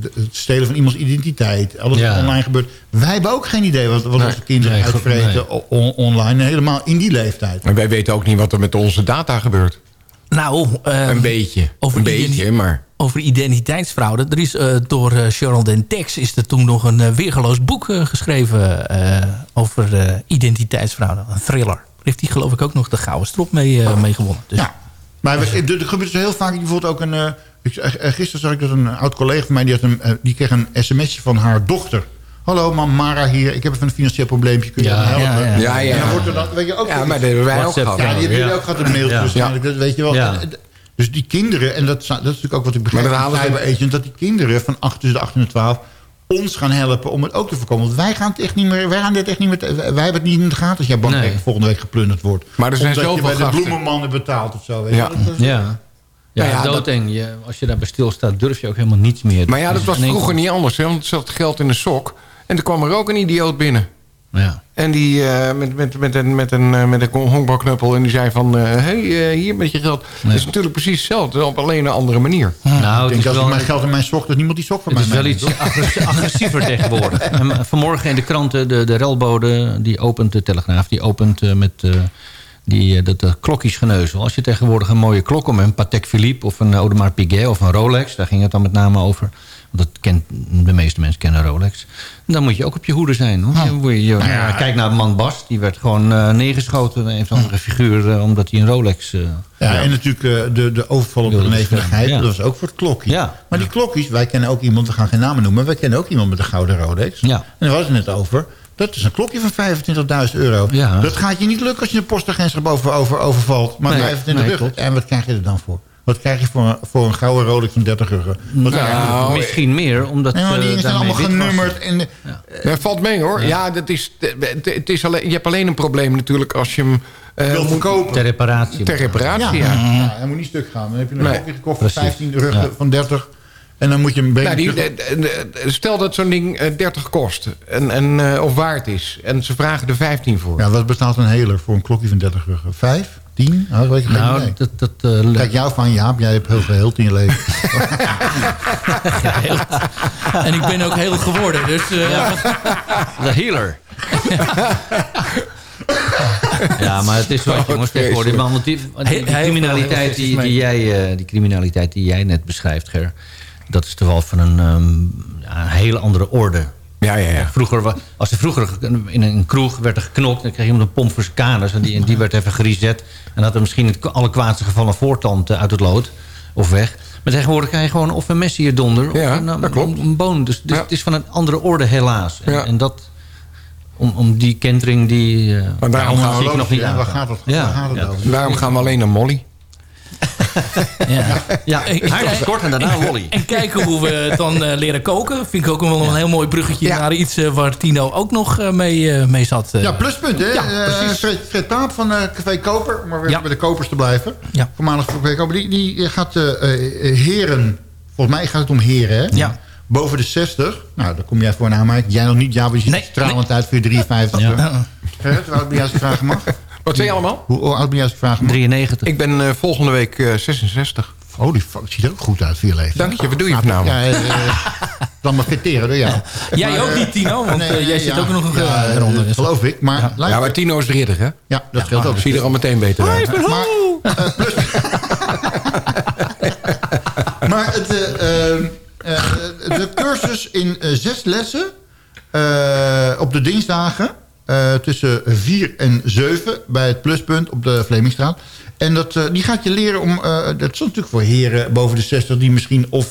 H: het stelen van iemands identiteit, alles
G: Ja.
H: wat online gebeurt. Wij hebben ook geen idee wat, wat
E: Nee.
H: onze kinderen
G: Nee,
H: uitvreten
G: nee.
H: o- on- online. Helemaal in die leeftijd.
E: En wij weten ook niet wat er met onze data gebeurt.
F: Nou, ehm,
E: Een beetje.
F: over
E: een beetje, maar...
F: over identiteitsfraude. Er is eh, door eh, Cheryl Dentex is er toen nog een eh, weergeloos boek eh, geschreven eh, over eh, identiteitsfraude. Een thriller. Daar heeft hij geloof ik ook nog de gouden strop mee, eh, mee gewonnen. Dus,
H: Ja. Maar we- er er gebeurt dus heel vaak, bijvoorbeeld ook een... eh, ik, gisteren zag ik dat een oud collega van mij, die, had een, eh, die kreeg een sms'je van haar dochter. Hallo, mam, Mara hier. Ik heb even een financieel probleempje. Kun je
G: Ja,
H: me helpen?
F: ja, ja.
E: Ja,
H: En dan
E: ja.
H: wordt er dan, weet je ook...
E: Ja, maar dat hebben wij ook gehad.
H: Ja, die hebben jullie
G: Ja.
H: ook gehad een mailtje
G: Ja.
H: waarschijnlijk. Dat weet je wel.
G: Ja.
H: Eh, Dus die kinderen, en dat, is- dat is natuurlijk ook wat ik begrijp
E: Maar dat
H: van Cyber Agent... dat die kinderen van 8 tussen de 8 en de 12 ons gaan helpen om het ook te voorkomen. Want wij gaan het echt niet meer, wij gaan dit echt niet meer, wij hebben het niet in de gaten als jouw
G: Nee.
H: volgende week geplunderd wordt.
E: Maar er zijn
H: Omdat je
E: zoveel
H: bij de bloemenmannen betaalt of zo. Weet
E: Ja.
H: je? Dat is-
G: Ja. Ja,
E: Nou ja, dat-
G: doodeng. Je, als je daarbij stilstaat, durf je ook helemaal niets meer.
E: Maar ja, dat
G: Dus
E: was
G: in één
E: vroeger niet anders. Hè? Want er zat geld in een sok. En er kwam er ook een idioot binnen.
G: Ja.
E: En die eh, met, met, met een, met een, eh, met een honkbalknuppel. En die zei van, hé, hey, eh, hier met je geld. Dat is natuurlijk precies hetzelfde. Op alleen een andere manier.
G: Nou,
H: Ik
G: het
H: denk als ik mijn geld in mijn sok, dat niemand die sok van
G: het
H: mij
G: is wel iets agressiever tegenwoordig. En vanmorgen in de kranten, de, de relbode, die opent de Telegraaf... die opent met eh, die, eh, dat uh, klokjesgeneuzel. Als je tegenwoordig een mooie klok om een Patek Philippe... of een Audemars Piguet of een Rolex... daar ging het dan met name over... Want dat kent, de meeste mensen kennen Rolex. Dan moet je ook op je hoede zijn. Hoor. Je, moet je- je- ja, kijk naar man Bas. Die werd gewoon eh, neergeschoten. Een of andere figuur. eh, omdat hij een Rolex... eh,
H: Ja, en natuurlijk eh, de, de overval op de nevenigheid.
G: ja.
H: Dat was ook voor het klokje.
G: Ja.
H: Maar die klokjes, wij kennen ook iemand, we gaan geen namen noemen... maar wij kennen ook iemand met een gouden Rolex.
G: Ja.
H: En daar was het net over. Dat is een klokje van 25.000 euro.
G: Ja.
H: Dat gaat je niet lukken als je een postagentschap over, over, overvalt. Maar
G: Nee,
H: 25
G: nee,
H: euro.
G: klopt.
H: En wat krijg je er dan voor? Wat krijg je voor, een- voor een gouden Rolex van 30 euro? Wat
G: nou, misschien meer, omdat...
H: Nee, maar die
G: eh,
H: dingen zijn allemaal genummerd. En,
E: Dat valt mee hoor. Ja, dat is, het, het is alleen, je hebt alleen een probleem natuurlijk als je hem... eh,
H: wil
E: moet-
H: verkopen.
G: Ter reparatie.
E: ter reparatie,
H: ja,
E: ja.
H: ja, hij moet niet stuk gaan. Dan heb je een
E: Nee,
H: klokje gekocht voor
G: precies.
H: 15 euro
G: Ja.
H: van 30. En dan moet je een beetje...
E: Nou, die, eh, eh, eh, stel dat zo'n ding eh, 30 kost en, en, eh, of waard is. En ze vragen er 15 voor.
H: Ja, wat bestaat een heler voor een klokje van 30 euro? Vijf? Tien? Nou, dat weet ik
G: Nou, dat... dat eh,
H: Kijk jou van, Jaap, jij hebt heel veel heeld in je leven.
F: En ik ben ook heel geworden. Dus eh,
G: De healer. ja, maar het is wat jongens tegenwoordig. Want die, criminaliteit die, die, jij, eh, die criminaliteit die jij net beschrijft, Ger... dat is toch wel van een, ehm, ja, een hele andere orde.
E: Ja, ja, ja.
G: Vroeger, als er vroeger in een kroeg werd er geknokt... dan kreeg je iemand een pomp voor zijn kanus... en die, en die werd even gereset... en had er misschien het alle kwaadste gevallen voortand eh, uit het lood... of weg. Maar tegenwoordig krijg je gewoon of een messie donder... of
E: Ja,
G: een,
E: dat klopt.
G: een boon. Dus, dus
E: Ja.
G: het is van een andere orde helaas. En,
E: Ja.
G: en dat... Om, om die kentering die... eh,
E: Maar daarom
G: ja,
E: gaan we
G: ik nog niet
H: Ja,
G: aan.
H: waar gaat het,
G: Ja,
H: waar gaat het
G: ja.
H: over?
E: Daarom gaan we alleen naar Molly.
F: Ja.
G: Ja, kort en daarna Wally.
F: En kijken hoe we het dan eh, leren koken. Vind ik ook wel een heel mooi bruggetje
E: Ja.
F: naar iets eh, waar Tino ook nog eh, mee, eh, mee zat.
H: Ja, pluspunt, hè?
F: Ja,
H: Eh,
F: precies.
H: Fred, Fred Paap van eh, Café Koper, maar weer
F: Ja.
H: bij de kopers te blijven.
F: Ja.
H: Voormalig Café Koper. Die, die gaat eh, eh, heren, volgens mij gaat het om heren, hè?
F: Ja.
H: Boven de 60. Nou, daar kom jij voor naar mij. Jij nog niet, ja, we zien
F: Nee,
H: er stralend uit voor je 53.
G: Ja.
H: Ja. Gerrit, hoe oud ben jij als ik vragen mag?
E: Wat zei je allemaal?
H: Hoe hoe oud ben jij als ik vragen mag?
G: 93.
E: Ik ben eh, volgende week eh, 66.
H: Holy fuck, het ziet er ook goed uit voor je leven.
E: Dank je, wat doe je vanavond?
H: Ja, eh, dan maar fiteren door jou.
F: Jij
H: Maar,
F: ook
H: eh,
F: niet, Tino, want
H: nee,
F: eh, jij zit
H: ja.
F: ook nog een
H: Ja, eh,
F: eronder.
H: geloof ik, maar...
E: Ja, maar Tino is de ridder, hè?
H: Ja, dat geldt ook.
E: Zie je er al meteen beter uit.
H: Maar, eh, plus, maar het, eh, eh, eh, de cursus in eh, zes lessen eh, op de dinsdagen eh, tussen vier en zeven bij het pluspunt op de Vlemingstraat. En dat, eh, die gaat je leren om, eh, dat is natuurlijk voor heren boven de 60 die misschien of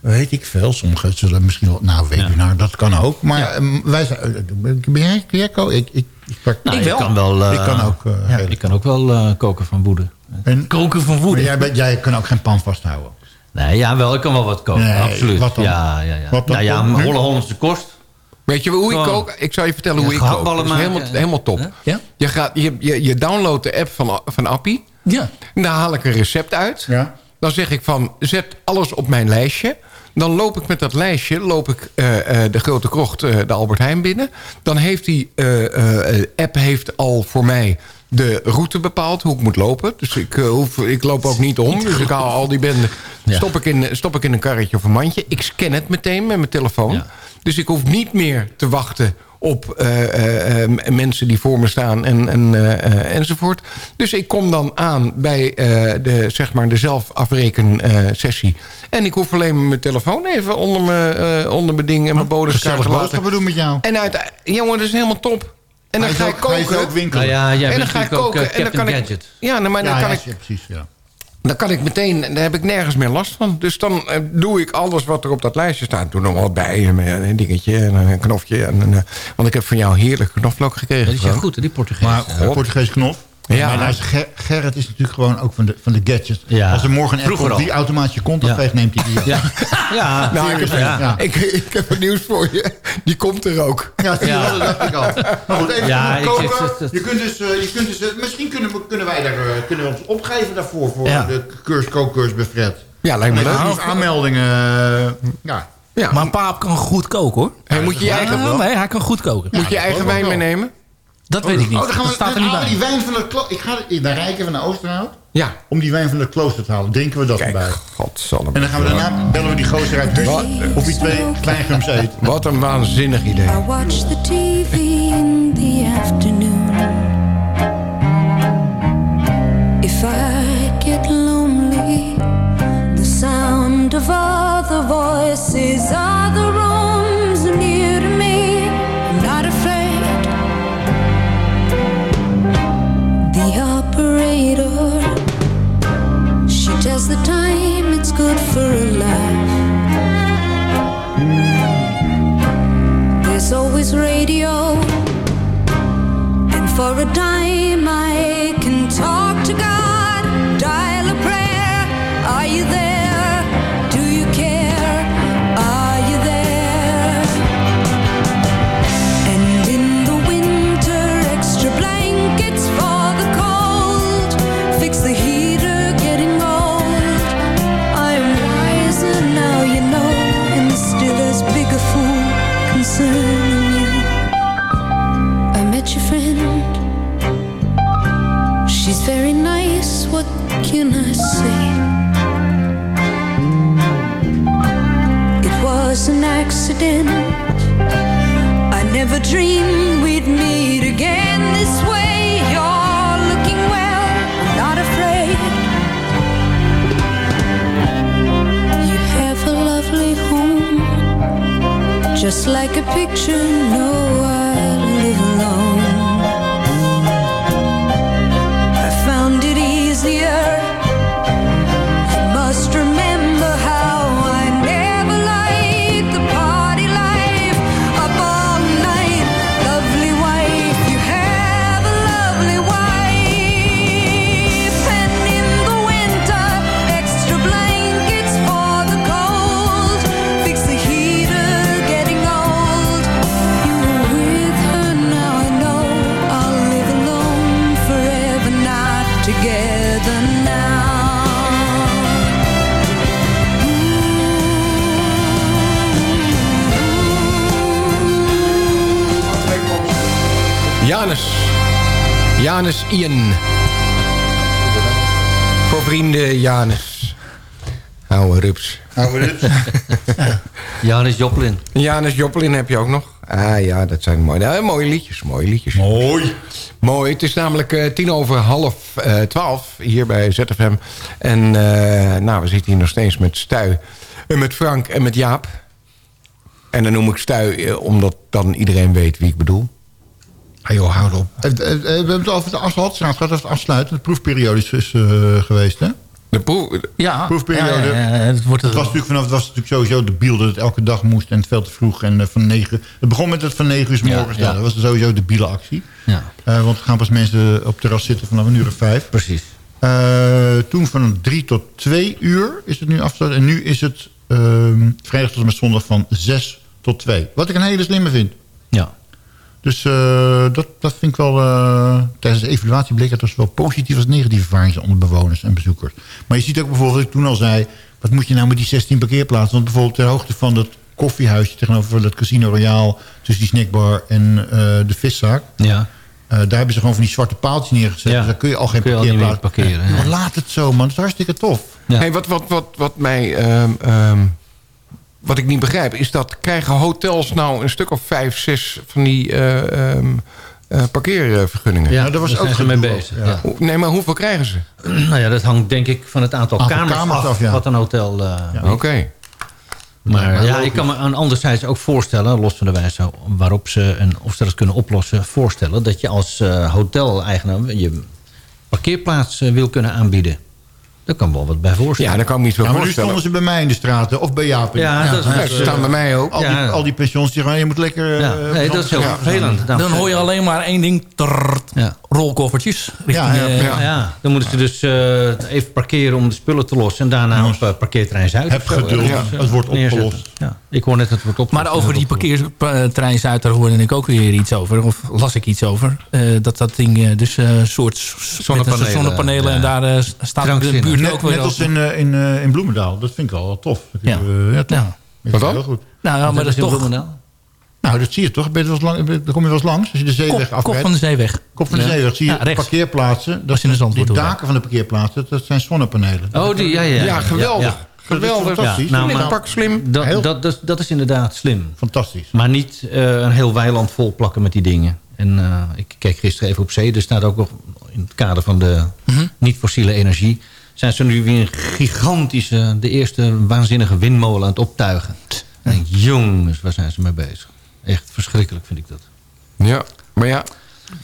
H: weet ik veel. Sommigen zullen misschien wel, nou weet je nou, dat kan ook. Maar eh, wij zijn, ben jij, koken? Ik, ik, ik, pak-
G: Nou,
F: Ik
G: je
F: wel.
G: Kan wel eh,
H: Ik kan ook, eh,
G: ja, ik kan ook wel eh, koken van woede.
H: en,
F: Koken van
H: maar
F: woede.
H: jij, jij kan ook geen pan vasthouden.
G: Nee, ja, wel. Ik kan wel wat koken.
H: Nee,
G: absoluut.
H: wat dan?
G: Ja, ja, ja.
H: Wat dan?
G: nou ja, Hollandse kost.
E: Weet je hoe ik kook? Ik zal je vertellen
G: Ja,
E: hoe ik kook. Dat is helemaal, helemaal top.
F: Ja?
E: Je, gaat, je, je, je downloadt de app van, van Appie.
F: Ja.
E: En daar haal ik een recept uit.
H: Ja.
E: Dan zeg ik van, zet alles op mijn lijstje. Dan loop ik met dat lijstje, loop ik eh, eh, de Grote Krocht, eh, de Albert Heijn binnen. Dan heeft die app heeft al voor mij de route bepaald, hoe ik moet lopen. Dus ik, hoef, ik loop ook niet om. Dus ik haal al die benden,
G: Ja.
E: stop, ik in, stop ik in een karretje of een mandje. Ik scan het meteen met mijn telefoon.
G: Ja.
E: Dus ik hoef niet meer te wachten op eh, eh, eh, mensen die voor me staan en, en, eh, eh, enzovoort. Dus ik kom dan aan bij eh, de, zeg maar de zelfafreken eh, sessie. En ik hoef alleen maar mijn telefoon even onder mijn, eh, onder mijn ding en mijn bodeskaart
H: Gezellig
E: te laten.
H: doen met jou.
E: En uit, jongen, dat is helemaal top. En dan ga ik
H: ook- hij
E: koken.
H: ook winkelen.
G: Nou ja, jij
E: en dan
G: bent
E: ga ik
G: natuurlijk ook
E: koken.
G: eh,
E: en dan kan
G: Captain
E: ik,
G: Gadget.
E: ja, nou, maar dan
H: Ja,
E: kan
H: ja,
E: ik
H: ja, precies, ja.
E: Dan kan ik meteen, dan heb ik nergens meer last van. Dus dan eh, doe ik alles wat er op dat lijstje staat. Doe nog wat bij, een, een dingetje en een knofje. En, een, eh, want ik heb van jou heerlijk knoflook gekregen.
G: Dat is ja goed, hè, die Portugees.
H: Maar. Portugees knof.
E: Ja.
H: Maar luister, Ger- Gerrit is natuurlijk gewoon ook van de, van de gadgets.
G: Ja.
H: Als er morgen een app
G: al.
H: die automatisch je contact
G: Ja.
H: veegt, neemt hij die.
G: Ja, ja.
E: Nou, ik heb,
H: Ja.
E: ja. ik, ik heb het nieuws voor je. Die komt er ook.
H: Ja, je
G: Ja.
H: dat dacht ik al. Maar goed, even
G: Ja, ik-
H: koken.
G: het- het-
H: je kunt dus, eh, je kunt dus eh, misschien kunnen, we, kunnen wij daar, eh, kunnen we ons opgeven daarvoor, voor
F: Ja.
H: de cursus kookcursus bij Fred.
E: Ja, lijkt me leuk.
H: aanmeldingen. ja.
E: Ja.
F: Maar paap kan goed koken, hoor.
E: Moet je je eigen,
F: Ja, nee, hij kan goed koken.
E: moet je
H: dat
E: eigen wijn
H: wel.
E: meenemen?
F: Dat weet ik niet.
H: Oh, dan gaan we,
F: dat staat er niet bij.
H: die wijn van de klooster. Ik ga wij rijken even naar Oosterhout
E: Ja.
H: om die wijn van de klooster te halen. Drinken we dat
E: Kijk,
H: erbij. En dan gaan we daarna bellen we die gozer uit Hus of die twee kleingums eet.
E: Wat een waanzinnig idee.
I: I watch the TV in the afternoon. If I get lonely, the sound of other voices, other rooms she tells the time it's good for a laugh. There's always radio. And for a dime, I can talk to God. Accident. I never dreamed we'd meet again this way. You're looking well, not afraid. You have a lovely home, just like a picture. No, I live alone.
E: Janus Ian. Voor vrienden Janus. Oude rups.
H: Oude rups.
G: Janus Joplin.
E: Janus Joplin heb je ook nog. Ah ja, dat zijn mooie, ja, mooie liedjes. Mooie liedjes.
H: Mooi.
E: Mooi. Het is namelijk eh, tien over half eh, twaalf hier bij ZFM. En eh, nou, we zitten hier nog steeds met Stuy. En met Frank en met Jaap. En dan noem ik Stuy eh, omdat dan iedereen weet wie ik bedoel.
H: Ah joh, houd op. Eh, eh, eh, we hebben het over de afsluitstraat. Gaat het afsluiten? De proefperiode is geweest, hè?
E: De proef...
F: Ja,
H: proefperiode.
F: ja, ja, ja, het wordt
H: het was natuurlijk vanaf het was natuurlijk sowieso de biel dat het elke dag moest en het veel te vroeg en van negen. Het begon met het van negen uur 's
G: Ja,
H: morgens.
G: ja.
H: Ja, Dat was sowieso de bielenactie.
G: Ja.
H: Eh, want er gaan pas mensen op het terras zitten vanaf een uur of vijf.
G: Precies.
H: Eh, toen van drie tot twee uur is het nu afgesloten. En nu is het ehm, vrijdag tot en met zondag van zes tot twee. Wat ik een hele slimme vind.
G: Ja.
H: Dus eh, dat, dat vind ik wel... eh, tijdens de evaluatie bleek dat er zowel positieve als negatieve ervaringen zijn onder bewoners en bezoekers. Maar je ziet ook bijvoorbeeld, wat ik toen al zei... wat moet je nou met die 16 parkeerplaatsen? Want bijvoorbeeld ter hoogte van dat koffiehuisje... tegenover dat Casino Royale... tussen die snackbar en eh, de viszaak...
G: Ja.
H: eh, daar hebben ze gewoon van die zwarte paaltjes neergezet.
G: Ja.
H: Dus daar kun je al geen parkeerplaats...
G: parkeren,
H: Ja. Laat het zo, man. Dat is hartstikke tof.
G: Ja.
E: Hey, wat, wat, wat, wat mij... ehm, ehm, wat ik niet begrijp, is dat krijgen hotels nou een stuk of vijf, zes van die eh, ehm, eh, parkeervergunningen?
G: Ja,
H: daar was
G: daar
H: ook
G: zijn ze mee bezig.
H: ja.
E: Nee, maar hoeveel krijgen ze?
G: Nou ja, dat hangt denk ik van het aantal
H: Aantal
G: kamers,
H: kamers
G: af,
H: af, ja.
G: wat een hotel... eh,
H: Ja.
E: Oké.
G: Maar,
H: maar
G: ja,
H: logisch.
G: ik kan me aan anderzijds ook voorstellen, los van de wijze waarop ze en of ze dat kunnen oplossen, voorstellen dat je als eh hotel-eigenaar je parkeerplaats wil kunnen aanbieden. Daar kan wel wat bij voorstellen.
E: Ja, daar kan ik me niet zo
H: Ja, maar nu stonden ze bij mij in de straten. Of bij Jaap.
G: Ja, dat
E: ze staan bij mij ook.
H: Al, die, al die pensions, die gaan, je moet lekker...
G: Ja,
H: eh,
G: nee, dat is heel vervelend.
F: Dan hoor je alleen maar één ding. trrrt,
G: Ja.
F: Rolkoffertjes. Richting,
H: Ja, ja,
F: eh,
G: Ja. ja, dan moeten ze dus eh, even parkeren om de spullen te lossen... en daarna op eh, parkeerterrein Zuid.
H: Heb geduld, het wordt opgelost.
G: Ja. Ik hoor net dat het wordt opgelost.
F: Maar over die parkeertrein Zuid, daar hoorde ik ook weer iets over. Of las ik iets over. Eh, dat dat ding eh, dus een soort
G: Zonnepanelen,
F: zonnepanelen.
G: ja.
F: En daar staat de buurt
H: Net,
F: ook weer
H: net als in, in, in Bloemendaal. Dat vind ik wel tof.
F: Ja.
H: Ja, tof.
F: Ja.
H: Ik
E: Wat dan?
H: het Heel goed.
F: Nou ja, maar dat is toch
H: Nou, dat zie je toch? Ben je lang, kom je wel eens langs. Als je de zeeweg
F: kop, kop van de zeeweg.
H: Kop van de
F: Ja.
H: zeeweg zie je
F: Ja,
H: parkeerplaatsen. Dat
F: Als je naar
H: zijn-
F: Zandvoort
H: die daken van de parkeerplaatsen, dat zijn zonnepanelen.
G: Oh, die, ja, ja.
E: Ja, geweldig.
G: Ja,
E: Geweldig.
H: Fantastisch.
G: Ja, nou,
E: pak slim.
G: Dat,
H: Heel-
G: dat, dat, dat is inderdaad slim.
H: Fantastisch.
G: Maar niet eh, een heel weiland vol plakken met die dingen. En eh, ik keek gisteren even op zee. Er staat ook nog in het kader van de
F: Mhm.
G: niet-fossiele energie... zijn ze nu weer een gigantische, de eerste waanzinnige windmolen aan het optuigen. En jongens, waar zijn ze mee bezig? Echt verschrikkelijk vind ik dat.
E: Ja, maar ja,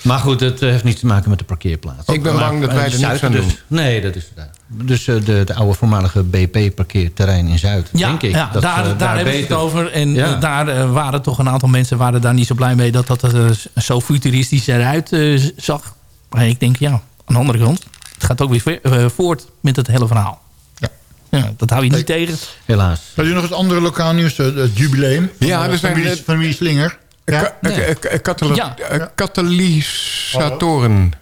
G: Maar goed, het eh, heeft niets te maken met de parkeerplaats.
E: Ik ben
G: Maar,
E: bang dat
G: eh,
E: wij er niks
G: Zuid
E: aan
G: dus,
E: doen.
G: Nee, dat is daar. Dus eh, de, de oude voormalige BP-parkeerterrein in Zuid,
F: Ja,
G: denk ik.
F: ja
G: dat,
F: daar,
G: eh,
F: daar hebben ze het over. En
G: Ja.
F: eh, daar eh, waren toch een aantal mensen waren daar niet zo blij mee... dat dat er eh, zo futuristisch eruit eh, zag. Maar ik denk, ja, aan de andere kant... het gaat ook weer eh, voort met het hele verhaal.
H: Ja.
F: Dat hou je niet tegen.
G: Helaas.
H: Heb je nog het andere lokaal nieuws? eh, Het jubileum. van,
E: Ja,
H: eh,
E: er zijn-
H: familie, familie Slinger. Ja.
E: Katalysatoren.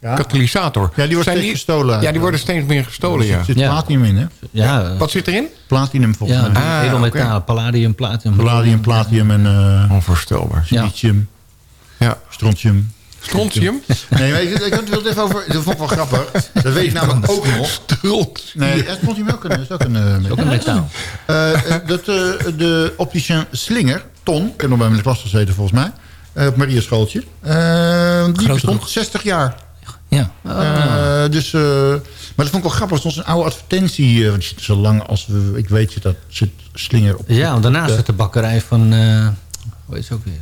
H: Ja.
E: Katalysator.
H: Ja, die wordt
E: Zijn
H: steeds gestolen.
E: Ja, die worden steeds meer gestolen, ja.
H: Er zit
G: Ja.
H: platinum in, hè?
G: Ja,
E: Wat zit erin?
H: Platinum volgens
G: ja
H: mij.
E: Ah,
G: edelmetaal, palladium, platinum.
H: Palladium, platinum en eh
E: Onvoorstelbaar.
H: silicium,
E: Ja.
H: strontium.
E: Strontium?
H: Nee, maar ik, ik had het even over... Dat vond ik wel grappig. Dat weet ik namelijk ook nog.
E: Stront.
H: Nee, ja, strontium ook een, is ook een, eh,
F: Ook een metaal.
H: Eh, eh, dat, eh, de opticien Slinger, Ton, ik heb nog bij mijn klas gezeten volgens mij, eh, op Maria Schooltje. Eh, die bestond 60 jaar.
F: Ja.
H: Eh, dus, eh, maar dat vond ik wel grappig. Er stond een oude advertentie, want zit zo lang als we, ik weet je, dat zit Slinger op.
G: Ja, want daarnaast
H: de-
G: zit de bakkerij van... eh hoe heet ze ook weer?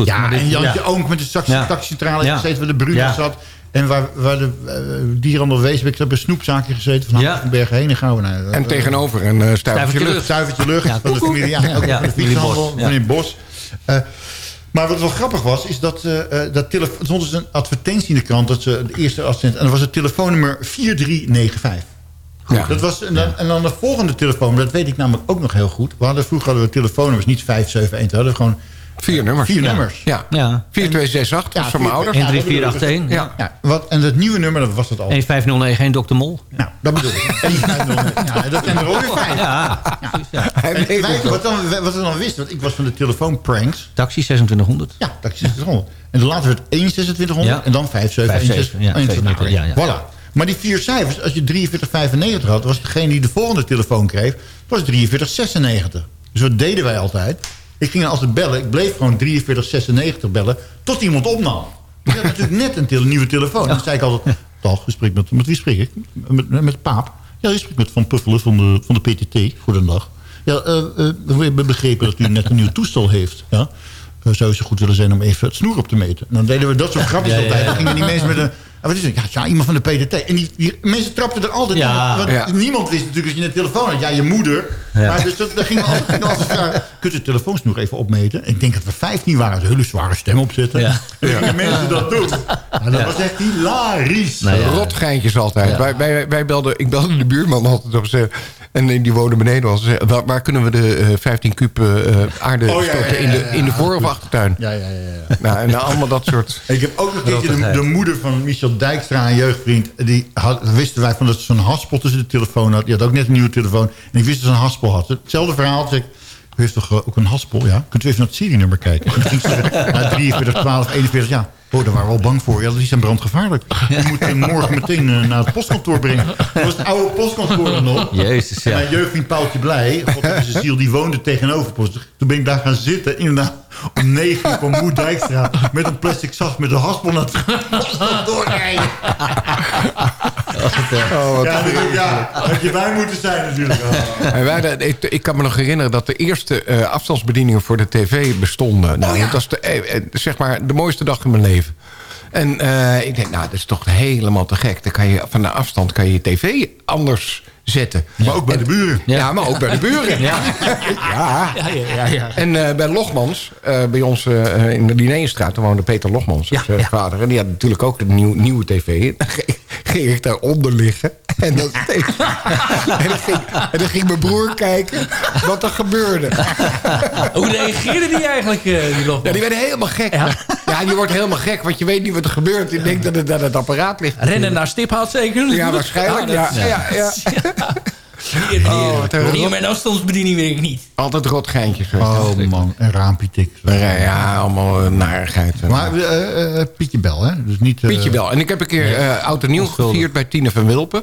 G: Goed,
H: Ja,
G: maar dit-
H: en je had
G: ja.
H: je ook met de taxi-
G: Ja.
H: taxicentrale
G: Ja.
H: gezeten waar de Bruna
G: Ja.
H: zat. En waar, waar de uh, dierenhandel Weesbeek, heb ik een snoepzaakje gezeten van
G: Ja.
H: heen en gauw. Nou,
E: En tegenover een uh, stuivertje lucht.
H: Stuivertje lucht
G: Ja,
H: van de familie. Ja, ook
G: Ja,
H: van de fietshandel
G: Bos, ja.
H: van in Bos. Eh, maar wat wel grappig was, is dat, eh eh, dat telefoon, er stond dus een advertentie in de krant... dat ze de eerste assistent... en dat was het telefoonnummer 4395.
E: Ja.
H: Dat was, en, dan, en dan de volgende telefoon, dat weet ik namelijk ook nog heel goed. We hadden, vroeger hadden we telefoonnummers, niet 571. We hadden gewoon
E: Vier nummers.
H: vier
E: ja.
H: nummers.
E: Ja.
G: Ja.
E: 4268, dat is van mijn ouders.
G: 13481.
E: Ja.
H: Ja, wat, en het nieuwe nummer, dat was het al.
G: 15091 Dr. Mol.
H: Nou, dat bedoel ik. 1500. ja, dat zijn er ook weer vijf.
G: Ja,
E: Hij
H: En wij, wat, dan, wat we dan wisten, want ik was van de telefoonpranks.
G: taxi 2600.
H: Ja, is 2600. En later werd het 1 2600
G: Ja.
H: en dan 5, 7, 1, 6,
G: 57, ja,
H: 21.
G: ja, ja.
H: Voilà. Maar die vier cijfers, als je 4395 had... was degene die de volgende telefoon kreeg, was 4396. Dus wat deden wij altijd? Ik ging altijd bellen. Ik bleef gewoon 4396 bellen tot iemand opnam. Ik had natuurlijk net een tele- nieuwe telefoon. Dan zei ik altijd... Dag, gesprek met, met wie spreek ik? Met, met, met Paap. Ja, je spreekt met Van Puffelen van de, van de PTT. Goedendag. Ja, eh, eh, we hebben begrepen dat u net een nieuw toestel heeft. Ja? Eh, zou het zo goed willen zijn om even het snoer op te meten? En dan deden we dat soort grapjes
G: Ja,
H: altijd. Dan gingen die mensen met een... Wat is het? Ja, ja, iemand van de PTT. En die, die mensen trapten er altijd
G: Ja.
H: in. Want
E: Ja.
H: niemand wist natuurlijk als je een telefoon had. Ja, je moeder.
G: Ja.
H: Maar dus dat, daar gingen we altijd. Kunt u de telefoonsnoer even opmeten? En ik denk dat we 15 waren. Een hele zware stem opzetten.
G: Ja.
H: En dan gingen mensen dat doen. Dat was echt hilarisch.
G: Nou ja.
E: Rotgeintjes altijd.
G: Ja.
E: Wij, wij, wij belden, ik belde de buurman altijd op. Ze, en die woonde beneden. Als ze zei, waar, waar kunnen we de eh, 15 kuub eh, aarde
H: Oh, ja, ja,
E: storten?
H: ja,
E: in, de, in de
H: ja.
E: voor- of achtertuin?
H: Ja, ja, ja. ja.
E: Nou, en allemaal dat soort...
H: Ik heb ook nog een keertje de, moeder van Michel Dijkstra, een jeugdvriend. Die had, wisten wij van dat ze zo'n haspel tussen de telefoon had. Die had ook net een nieuwe telefoon. En ik wist dat ze een haspel had. Hetzelfde verhaal. Zeg ik, u heeft toch eh, ook een haspel? Ja. Kunt u even naar het serienummer kijken? En toen ging ze zeggen, nou, 43, 12, 41. Ja. Oh, daar waren we al bang voor. Ja, dat is een brandgevaarlijk. U moet hem morgen meteen eh, naar het postkantoor brengen. Dat was het oude postkantoor nog.
G: Jezus,
H: En
G: ja.
H: mijn jeugdvriend Paaltje Blij, God heb zijn ziel, die woonde tegenover post. Toen ben ik daar gaan zitten, inderdaad, om negen uur kwam Moe Dijkstra... met een plastic zak met een haspel naar het doorrijden.
E: Oh, wat
H: Ja, natuurlijk, ja, had je bij moeten zijn natuurlijk. Oh.
E: En wij, hadden- ik, ik kan me nog herinneren dat de eerste eh, afstandsbedieningen voor de tv bestonden. Nou, dat was de, eh, eh, zeg maar de mooiste dag in mijn leven. En eh, ik denk, nou, dat is toch helemaal te gek. Dan kan je van de afstand kan je je tv anders zetten.
H: Maar ook bij de buren.
E: Ja, maar ook bij de buren. Ja. ja.
F: Ja, ja, ja. ja.
E: En eh, bij Logmans, eh, bij ons eh, in de Linnéestraat, daar woonde Peter Logmans,
F: Ja,
E: zijn
F: ja.
E: vader. En die had natuurlijk ook een nieuw, nieuwe tv. En dan ging, ik daaronder liggen. En dan, steeds, en, dan ging, en dan ging mijn broer kijken wat er gebeurde.
F: Hoe reageerde die eigenlijk, eh, die?
E: Ja, die werden helemaal gek. Ja? die wordt helemaal gek, want je weet niet wat er gebeurt. Je denkt dat het aan het apparaat ligt.
F: Rennen naar Stiphout zeker?
E: Ja, waarschijnlijk. Ja,
F: dat-
E: ja, ja.
F: Hier,
E: Oh,
F: mijn afstandsbediening weet ik niet.
E: Altijd rotgeintjes.
H: Oh man, een raampje tik.
E: Ja, ja, allemaal eh, narigheid.
H: Maar eh, eh, Pietje Bel, hè? Dus niet, eh,
E: Pietje Bel. En ik heb een keer eh oud en nieuw gevierd bij Tine van Wilpen.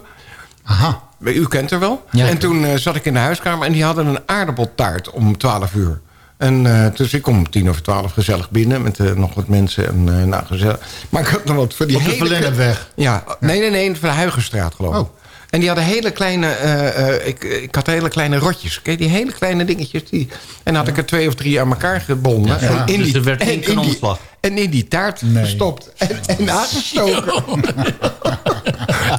H: Aha.
E: U kent haar wel.
G: Ja.
E: En toen eh, zat ik in de huiskamer en die hadden een aardappeltaart om 12 uur. En eh, dus ik kom om tien over twaalf gezellig binnen met eh, nog wat mensen. En, eh, nou, gezellig. Maar ik had nog wat voor die
H: Op de
E: hele...
H: Verlennepweg.
E: Ja, nee, nee, nee, van de Huigenstraat geloof ik.
H: Oh.
E: En die hadden hele kleine, eh, eh, ik, ik had hele kleine rotjes. Kijk, die hele kleine dingetjes. Die, en had ik er twee of drie aan elkaar gebonden.
H: Ja,
E: en
G: dus er werd geen
E: en in die,
G: kanonslag.
E: en in die taart
H: Nee.
E: gestopt. En, en aangestoken.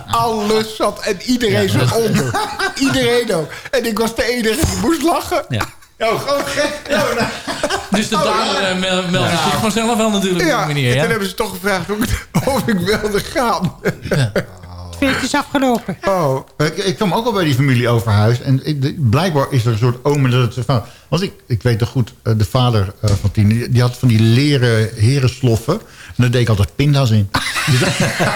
E: Alles zat en iedereen zat onder. Iedereen ook. En ik was de enige die moest lachen.
G: Ja.
H: Oh, gewoon gek. Ja, nou.
F: Dus de dader eh, mel- meldt zich vanzelf wel natuurlijk,
E: Ja,
F: meneer.
E: en
F: Ja?
E: toen hebben ze toch gevraagd of ik, of ik wilde gaan.
J: Feest is afgelopen.
H: Oh, ik, ik kwam ook al bij die familie Overhuis. En ik- de- blijkbaar is er een soort omen dat het van... Want ik, ik weet toch goed, eh, de vader eh, van Tien... Die, die had van die leren herensloffen. En daar deed ik altijd pinda's in. Dus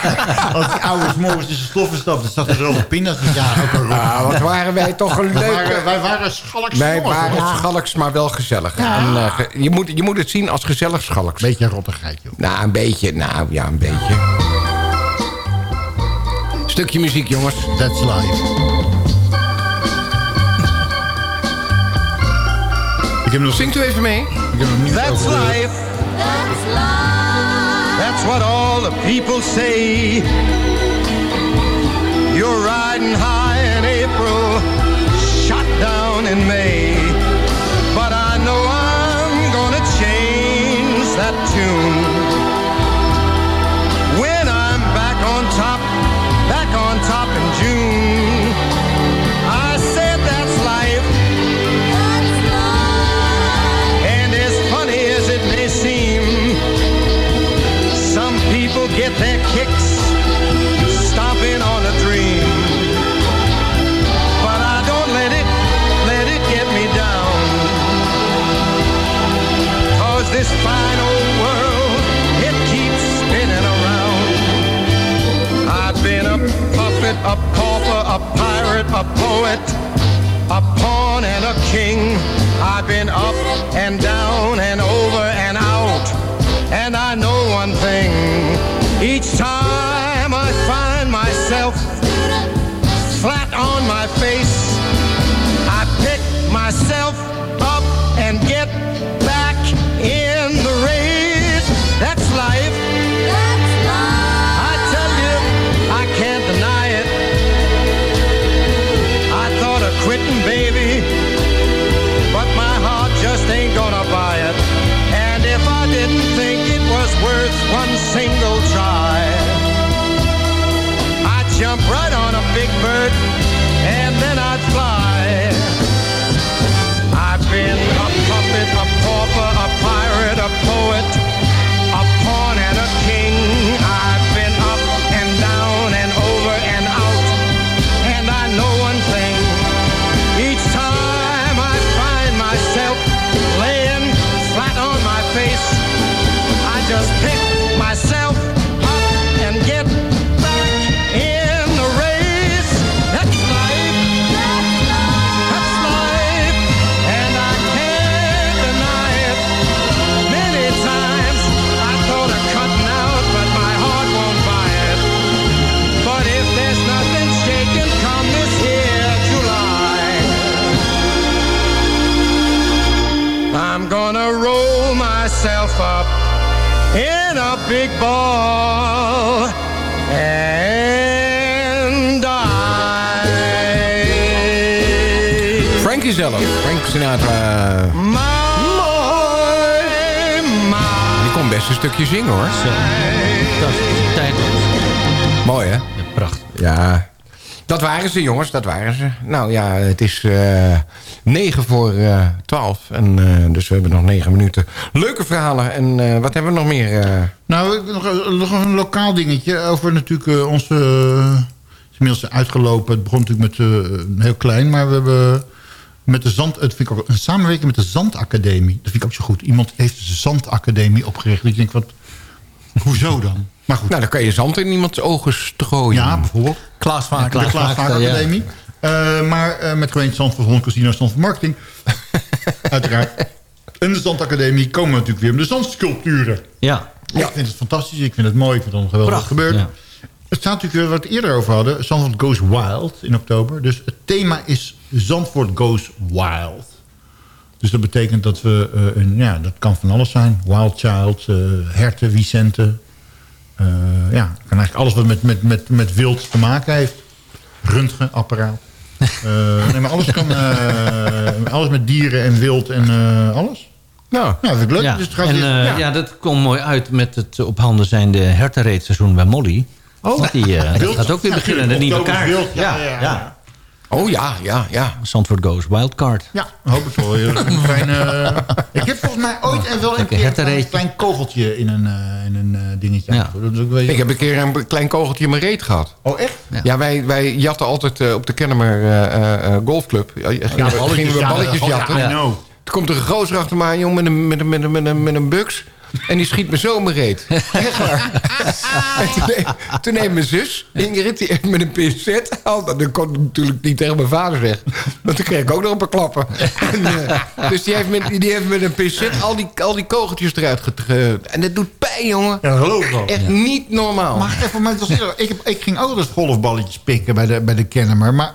H: als die ouders morgens in zijn sloffen stapten... zat er zoveel pinda's in. Ja, ook een
E: Ah, wat waren wij toch een
H: Wij
E: leuke...
H: waren, wij waren schalks
E: Wij waren
H: Ja.
E: schalks, maar wel gezellig.
H: Ja.
E: En, eh, je, moet, je moet het zien als gezellig schalks.
H: Beetje rottigheid, joh.
E: Nou, een beetje. Nou, ja, een beetje. Stukje muziek, jongens.
H: That's life. Ik heb nog...
E: Zingt u even mee?
H: Ik heb nog niet
K: That's
H: over de-
K: life. That's what all the people say. You're riding high in April, shot down in May. A pauper, a pirate, a poet, a pawn and a king. I've been up and down and over and out. And I know one thing. Each time I find myself flat on my face, I pick myself up and get bird die.
E: Frankie zelf. Frank Sinatra. Die kon best een stukje zingen, hoor.
G: Fantastisch. Tijdloos.
E: Mooi, hè?
G: Prachtig.
E: Ja. Dat waren ze, jongens. Dat waren ze. Nou ja, het is eh 9 voor eh 12. En, eh, dus we hebben nog 9 minuten. Leuke verhalen. En eh, wat hebben we nog meer? eh?
H: Nou, ik- nog, nog een lokaal dingetje over natuurlijk eh, onze... het is inmiddels uitgelopen. Het begon natuurlijk met heel klein, maar we hebben met de zand... Het vind ik ook een samenwerking met de Zandacademie. Dat vind ik ook zo goed. Iemand heeft de Zandacademie opgericht. Ik denk, wat... Hoezo dan? Maar goed.
E: Nou, dan kan je zand in iemands ogen strooien.
H: Ja, bijvoorbeeld.
F: Klaas Vaak.
H: de Klaas Vaak Academie. Eh, maar eh, met gemeente Zandvoort, Holland Casino, Zandvoort Marketing. Uiteraard. En de Zandacademie komen we natuurlijk weer met de zandsculpturen.
G: Ja.
H: Ik vind het fantastisch. Ik vind het mooi. Ik vind het geweldig
G: Prachtig,
H: gebeurd.
G: ja.
H: Het staat natuurlijk weer wat we het eerder over hadden. Zandvoort Goes Wild in oktober. Dus het thema is Zandvoort Goes Wild. Dus dat betekent dat we... eh, een, ja, dat kan van alles zijn. Wild Child, eh, herten, Vicente. Eh, ja, kan eigenlijk alles wat met, met, met, met wild te maken heeft. Röntgenapparaat. Eh nee, maar alles kan... eh, alles met dieren en wild en eh, alles.
E: Nou,
H: ja, vind ik leuk.
G: Ja.
H: Dus het gaat
G: en
H: weer-
G: eh,
H: ja.
G: ja. dat komt mooi uit met het op handen zijnde hertenreedseizoen bij Molly.
H: Oh,
G: Want die, eh, dat gaat ook weer
H: Ja,
G: beginnen, de nieuwe kaart.
H: wild. Ja,
G: Ja,
H: ja, ja.
G: ja.
E: Oh ja, ja, ja.
G: Zandvoort Goes Wildcard.
H: Ja, hoop ik wel. Een klein, eh, ik heb volgens mij ooit en wel een keer een klein, kogeltje in een, eh, in een eh, dingetje.
G: Ja.
H: aangegooid. Dat is ook wel-
E: Ik heb een keer een klein kogeltje in mijn reet gehad.
H: Oh, echt?
E: Ja, wij, wij jatten altijd op de Kennemer eh, eh, eh, golfclub. Ja, gingen, we-
H: balletjes
E: gingen we
H: jatten.
E: balletjes
H: ja,
E: jatten.
H: I know.
E: Toen komt er een gozer achter mij, jong, met een, met een, met een, met een, met een buks. En die schiet me zo in mijn reet. Echt waar. En toen, neemt- toen neemt mijn zus, Ingrid, die heeft met een pincet... al- Dat kon ik natuurlijk niet tegen mijn vader zeggen. Want toen kreeg ik ook nog een paar klappen. En, eh, dus die heeft, met, die heeft met een pincet al die, al die kogeltjes eruit getrokken. En dat doet pijn, jongen.
H: Ja, geloof ik.
E: Echt niet normaal.
H: Maar even, maar het was eerder- ik, heb, ik ging ook altijd golfballetjes pikken bij de, bij de Kennemer. Maar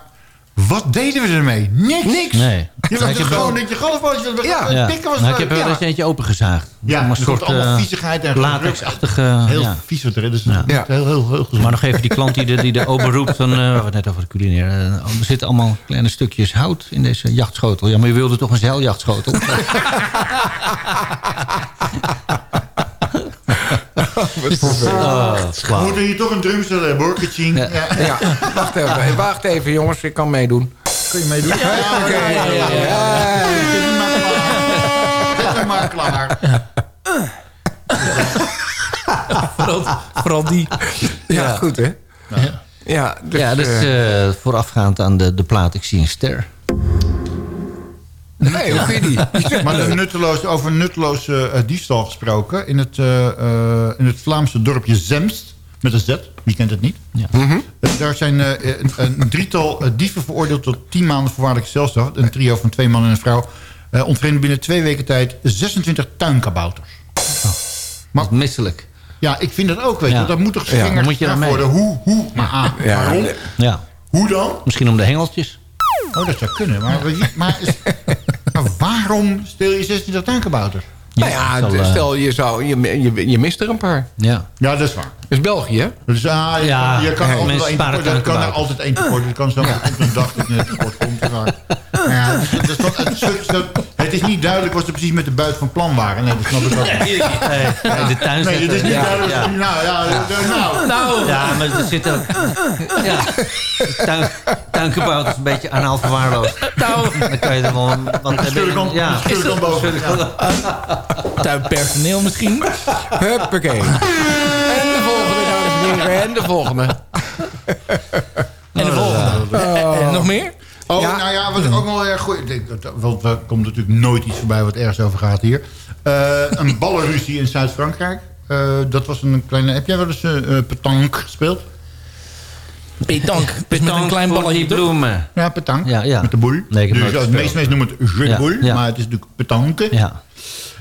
H: wat deden we ermee? Niks.
E: Niks.
G: Nee.
H: Je was
G: ik heb
H: gewoon
G: wel-
H: dat je wilde
E: Ja.
G: Ja.
H: pikken was
G: Nou, ik heb er wel
H: ja.
G: eens eentje opengezaagd.
H: Ja, er komt allemaal
G: eh,
H: viezigheid en
G: latexachtige...
H: Heel
G: ja.
H: vies wat erin. Dus
G: Ja.
H: ja. heel, heel, heel gezond.
G: Maar nog even die klant die de, die de ober roept... Dan, eh, we hadden het net over de culinair. eh, er zitten allemaal kleine stukjes hout in deze jachtschotel. Ja, maar je wilde toch een zeiljachtschotel? Oh,
H: We
G: flauw.
H: moeten hier toch een drumstel hebben hoor. Ja.
E: Ja, wacht even. Wacht even, jongens. Ik kan meedoen.
H: Kun je meedoen? Ja,
E: oké,
H: ja, ja, ja, ja. Zet hem maar klaar.
F: Vooral, vooral die.
E: Ja, goed hè?
G: Ja.
E: Ja, dus,
G: ja, dus
E: eh,
G: voorafgaand aan de, de plaat Ik zie een ster.
E: Nee, hoe vind je die?
H: Maar nutteloos, over nutteloze eh, diefstal gesproken. In het, eh, eh, in het Vlaamse dorpje Zemst. Met een Z, wie kent het niet?
G: Ja.
E: Mhm.
H: Daar zijn eh, een, een drietal dieven veroordeeld tot 10 maanden voorwaardelijke celstraf. Een trio van twee mannen en een vrouw. Uh, ontvreemde binnen twee weken tijd 26 tuinkabouters.
G: Wat misselijk.
H: Ja, ik vind dat ook, weet je.
G: Ja.
H: Dat moet toch
E: Ja,
H: strenger
G: dan moet je
H: gestraft
G: daarmee.
H: worden. Hoe, hoe, maar
E: Ja,
H: waarom?
G: Ja.
H: Hoe dan?
G: Misschien om de hengeltjes.
H: Oh, dat zou kunnen. Maar, maar, is- maar waarom steel je 26 tuinkabouters?
E: Nou ja,
G: zal, eh,
E: stel je, zou, je, je, je mist er een paar.
G: Ja.
H: Ja, dat is waar.
E: Dat is België, hè?
H: Dus ah, je,
G: Ja,
H: kan, je kan er
G: mensen
H: altijd wel één tekort. Er kan er altijd één tekort. Het kan zo op een dag dat je net tekort komt. Maar, ja, dus dat is toch- het, is, dat- het is niet duidelijk wat ze precies met de buit van plan waren. Nee, dat snap ik ook. niet.
G: Nee, de tuin
H: Nee, het is niet
G: ja,
H: duidelijk.
G: ja.
H: Nou, ja, nou.
F: Nou,
G: Ja, maar er zitten... Ja, tuin, tuinkabouter is een beetje anaal verwaarloosd.
F: nou,
G: Dan kan je er wel...
H: Ik aan-
G: ja.
H: ik aan boven. Ja.
F: tuinpersoneel misschien.
E: Huppakee. En de volgende, dames en heren. En de volgende.
F: En de volgende. En nog meer?
H: Oh,
E: Ja.
H: nou ja, wat ik ook wel erg goed... ik denk dat- Want er komt natuurlijk nooit iets voorbij wat ergens over gaat hier. Eh, een ballenruzie in Zuid-Frankrijk. Eh, dat was een kleine... Heb jij wel eens eh eh, petanque gespeeld?
F: Petank. Dus met een klein balletje
G: bloemen.
H: Ja, petanque.
G: Ja, ja.
H: Met de boel.
G: Nee, ik heb
H: dus de meeste mensen noemen het jeu de
G: ja.
H: maar het is natuurlijk petanque.
G: Ja.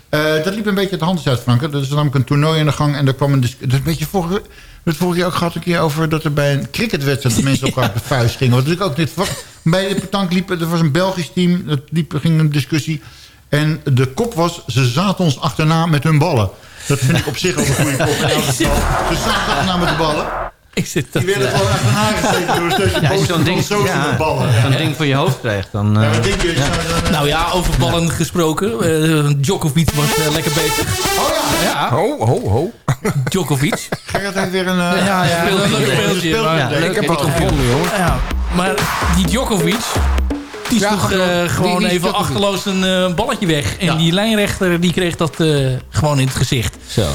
H: Eh, dat liep een beetje het hand in Zuid-Frankrijk. Dat is namelijk een toernooi aan de gang. En er kwam een discussie. Dat is een beetje vorige, het vorige jaar ook gehad een keer over dat er bij een cricketwedstrijd mensen elkaar op de vuist gingen. Wat natuurlijk ook dit was. Bij de petanque liep, er was een Belgisch team, dat liep, er ging een discussie. En de kop was, ze zaten ons achterna met hun ballen. Dat vind ik op zich al een goede kop. in. Ze zaten achterna met de ballen.
F: Ik zit
H: Die werden gewoon achterna gezeten door een stukje
G: Ja, als je
H: boos
G: zo'n ding,
H: zo
G: ja,
H: ballen.
G: Zo'n
H: ja.
G: ding voor je hoofd krijgt, dan... eh,
H: ja. Nou, dan, eh,
F: Nou ja, over ballen gesproken. Eh, Djokovic was eh, lekker bezig.
H: Oh ja,
F: Ja,
E: Ho, ho, ho.
F: Djokovic.
H: Gerrit heeft weer een... eh,
F: Ja, ja,
H: speeltje.
F: een speeltje,
H: Speeltje,
F: maar-
E: Ik heb
G: die
E: gevonden.
F: Ja, maar die Djokovic... Die
E: Ja,
F: sloeg
E: gewoon-
F: eh,
E: die-
F: gewoon
E: die
F: even achterloos een eh, balletje weg. En
H: Ja.
F: die lijnrechter die kreeg dat eh, gewoon in het gezicht.
G: Zo.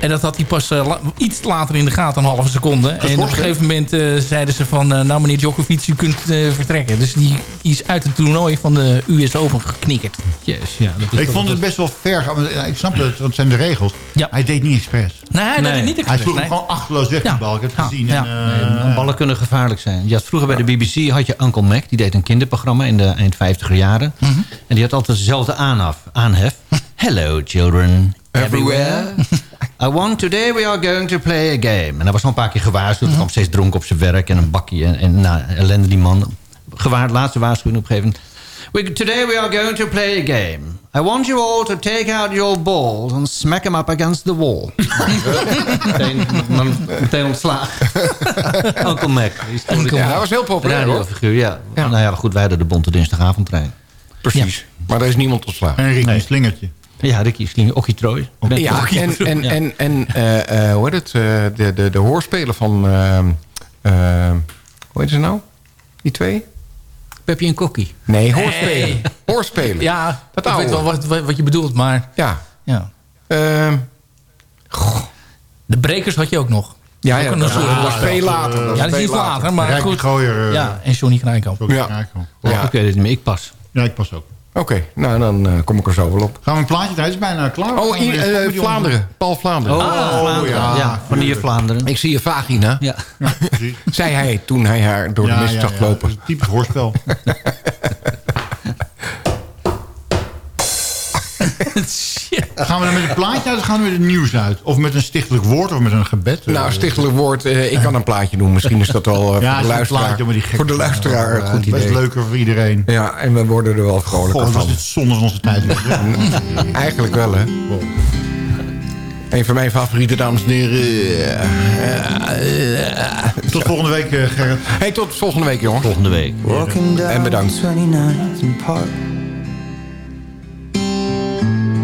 F: En dat had hij pas la- iets later in de gaten, een halve seconde. En op een gegeven moment eh, zeiden ze van... eh, nou meneer Djokovic, u kunt eh, vertrekken. Dus die, die is uit het toernooi van de US Open geknikkerd.
G: Yes, ja, dat is
H: Ik vond het best wel ver ja, Ik snap het, want het zijn de regels.
F: Ja.
H: Hij deed niet expres.
F: Nee, hij
G: Nee.
F: deed niet
H: Hij
F: expres,
H: sloeg hem
F: nee.
H: gewoon achterloos weg, die
F: Ja.
H: bal. Ik heb het
F: Ja.
H: gezien.
F: Ja.
H: En, eh,
G: Nee, ballen kunnen gevaarlijk zijn. Je had vroeger bij de BBC had je Uncle Mac. Die deed een kinderprogramma in de eind 50er jaren.
H: Mhm.
G: En die had altijd dezelfde aanhaf, aanhef. Hello children everywhere. I want today we are going to play a game. En hij was al een paar keer gewaarschuwd. Hij kwam steeds dronken op zijn werk en een bakje. En, en nou, ellende die man. Gewaard, laatste waarschuwing op een gegeven moment. We, today we are going to play a game. I want you all to take out your balls and smack them up against the wall. meteen, man, meteen ontslagen. Uncle Mac.
F: Uncle
E: Ja, dat was heel populair.
G: Radiofiguur, ja.
E: Ja.
G: Nou ja, goed, wij hadden de bonte dinsdagavondtrein.
E: Precies. Maar daar is niemand ontslagen.
H: En Ricky
G: Nee.
H: Slingertje.
G: Ja, Ricky Sling, Okkie Trooi.
E: Ja, en, en,
G: Ja.
E: en, en eh, eh, hoe heet het? eh, de, de, de hoorspeler van... ehm, ehm, hoe heet ze nou? Die twee?
G: Pepje en Kokkie?
E: Nee, hoorspelen. Hoorspelen.
F: Ja,
E: Dat
F: ik weet wel wat, je bedoelt, maar...
E: Ja.
F: Ja.
E: Ehm,
F: De brekers had je ook nog.
E: Ja,
F: Ook
E: ja, dat was veel later. Dat
F: Ja, dat is iets later, maar goed.
H: Gooier, eh,
F: ja, en Johnny Krijkamp.
E: Ja. Ja.
G: Ik weet het niet meer, ik pas.
H: Ja, ik pas ook.
E: Oké, nou dan eh, kom ik er zo wel op.
H: Gaan we een plaatje draaien? Het is bijna klaar.
E: Oh, eh, Vlaanderen. Paul Vlaanderen.
G: Oh, Vlaanderen.
H: ja,
G: Ja, van hier Vlaanderen.
E: Ik zie je vagina,
G: Ja.
E: zei hij toen hij haar door de mist
H: ja,
E: zag
H: ja,
E: lopen.
H: dat is een Typisch hoorspel. Gaan we dan met een plaatje uit of gaan we met het nieuws uit? Of met een stichtelijk woord of met een gebed?
E: Nou, stichtelijk woord, eh, ik kan een plaatje doen. Misschien is dat wel eh,
H: ja,
E: voor, de
H: een
E: luisteraar,
H: plaatje, maar die gek
E: voor de luisteraar een goed
H: het is
E: idee.
H: leuker voor iedereen.
E: Ja, en we worden er wel vrolijk
H: Goh,
E: van.
H: was dit zonde van onze tijd.
E: Eigenlijk wel, hè? Een van mijn favoriete dames en heren.
H: Tot volgende week, eh, Gerrit.
E: Hey, tot volgende week, jongen.
G: Volgende week.
L: Walking down
E: En bedankt.
L: 29th and Park.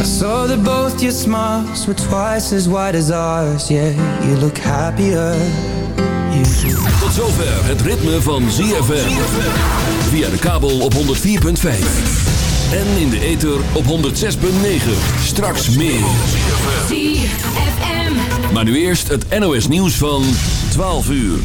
L: I saw that both your smiles were twice as wide as ours. Yeah, you look happier. You.
D: Tot zover het ritme van ZFM. Via de kabel op 104.5. En in de ether op 106.9. Straks meer.
I: ZFM.
D: Maar nu eerst het NOS nieuws van 12 uur.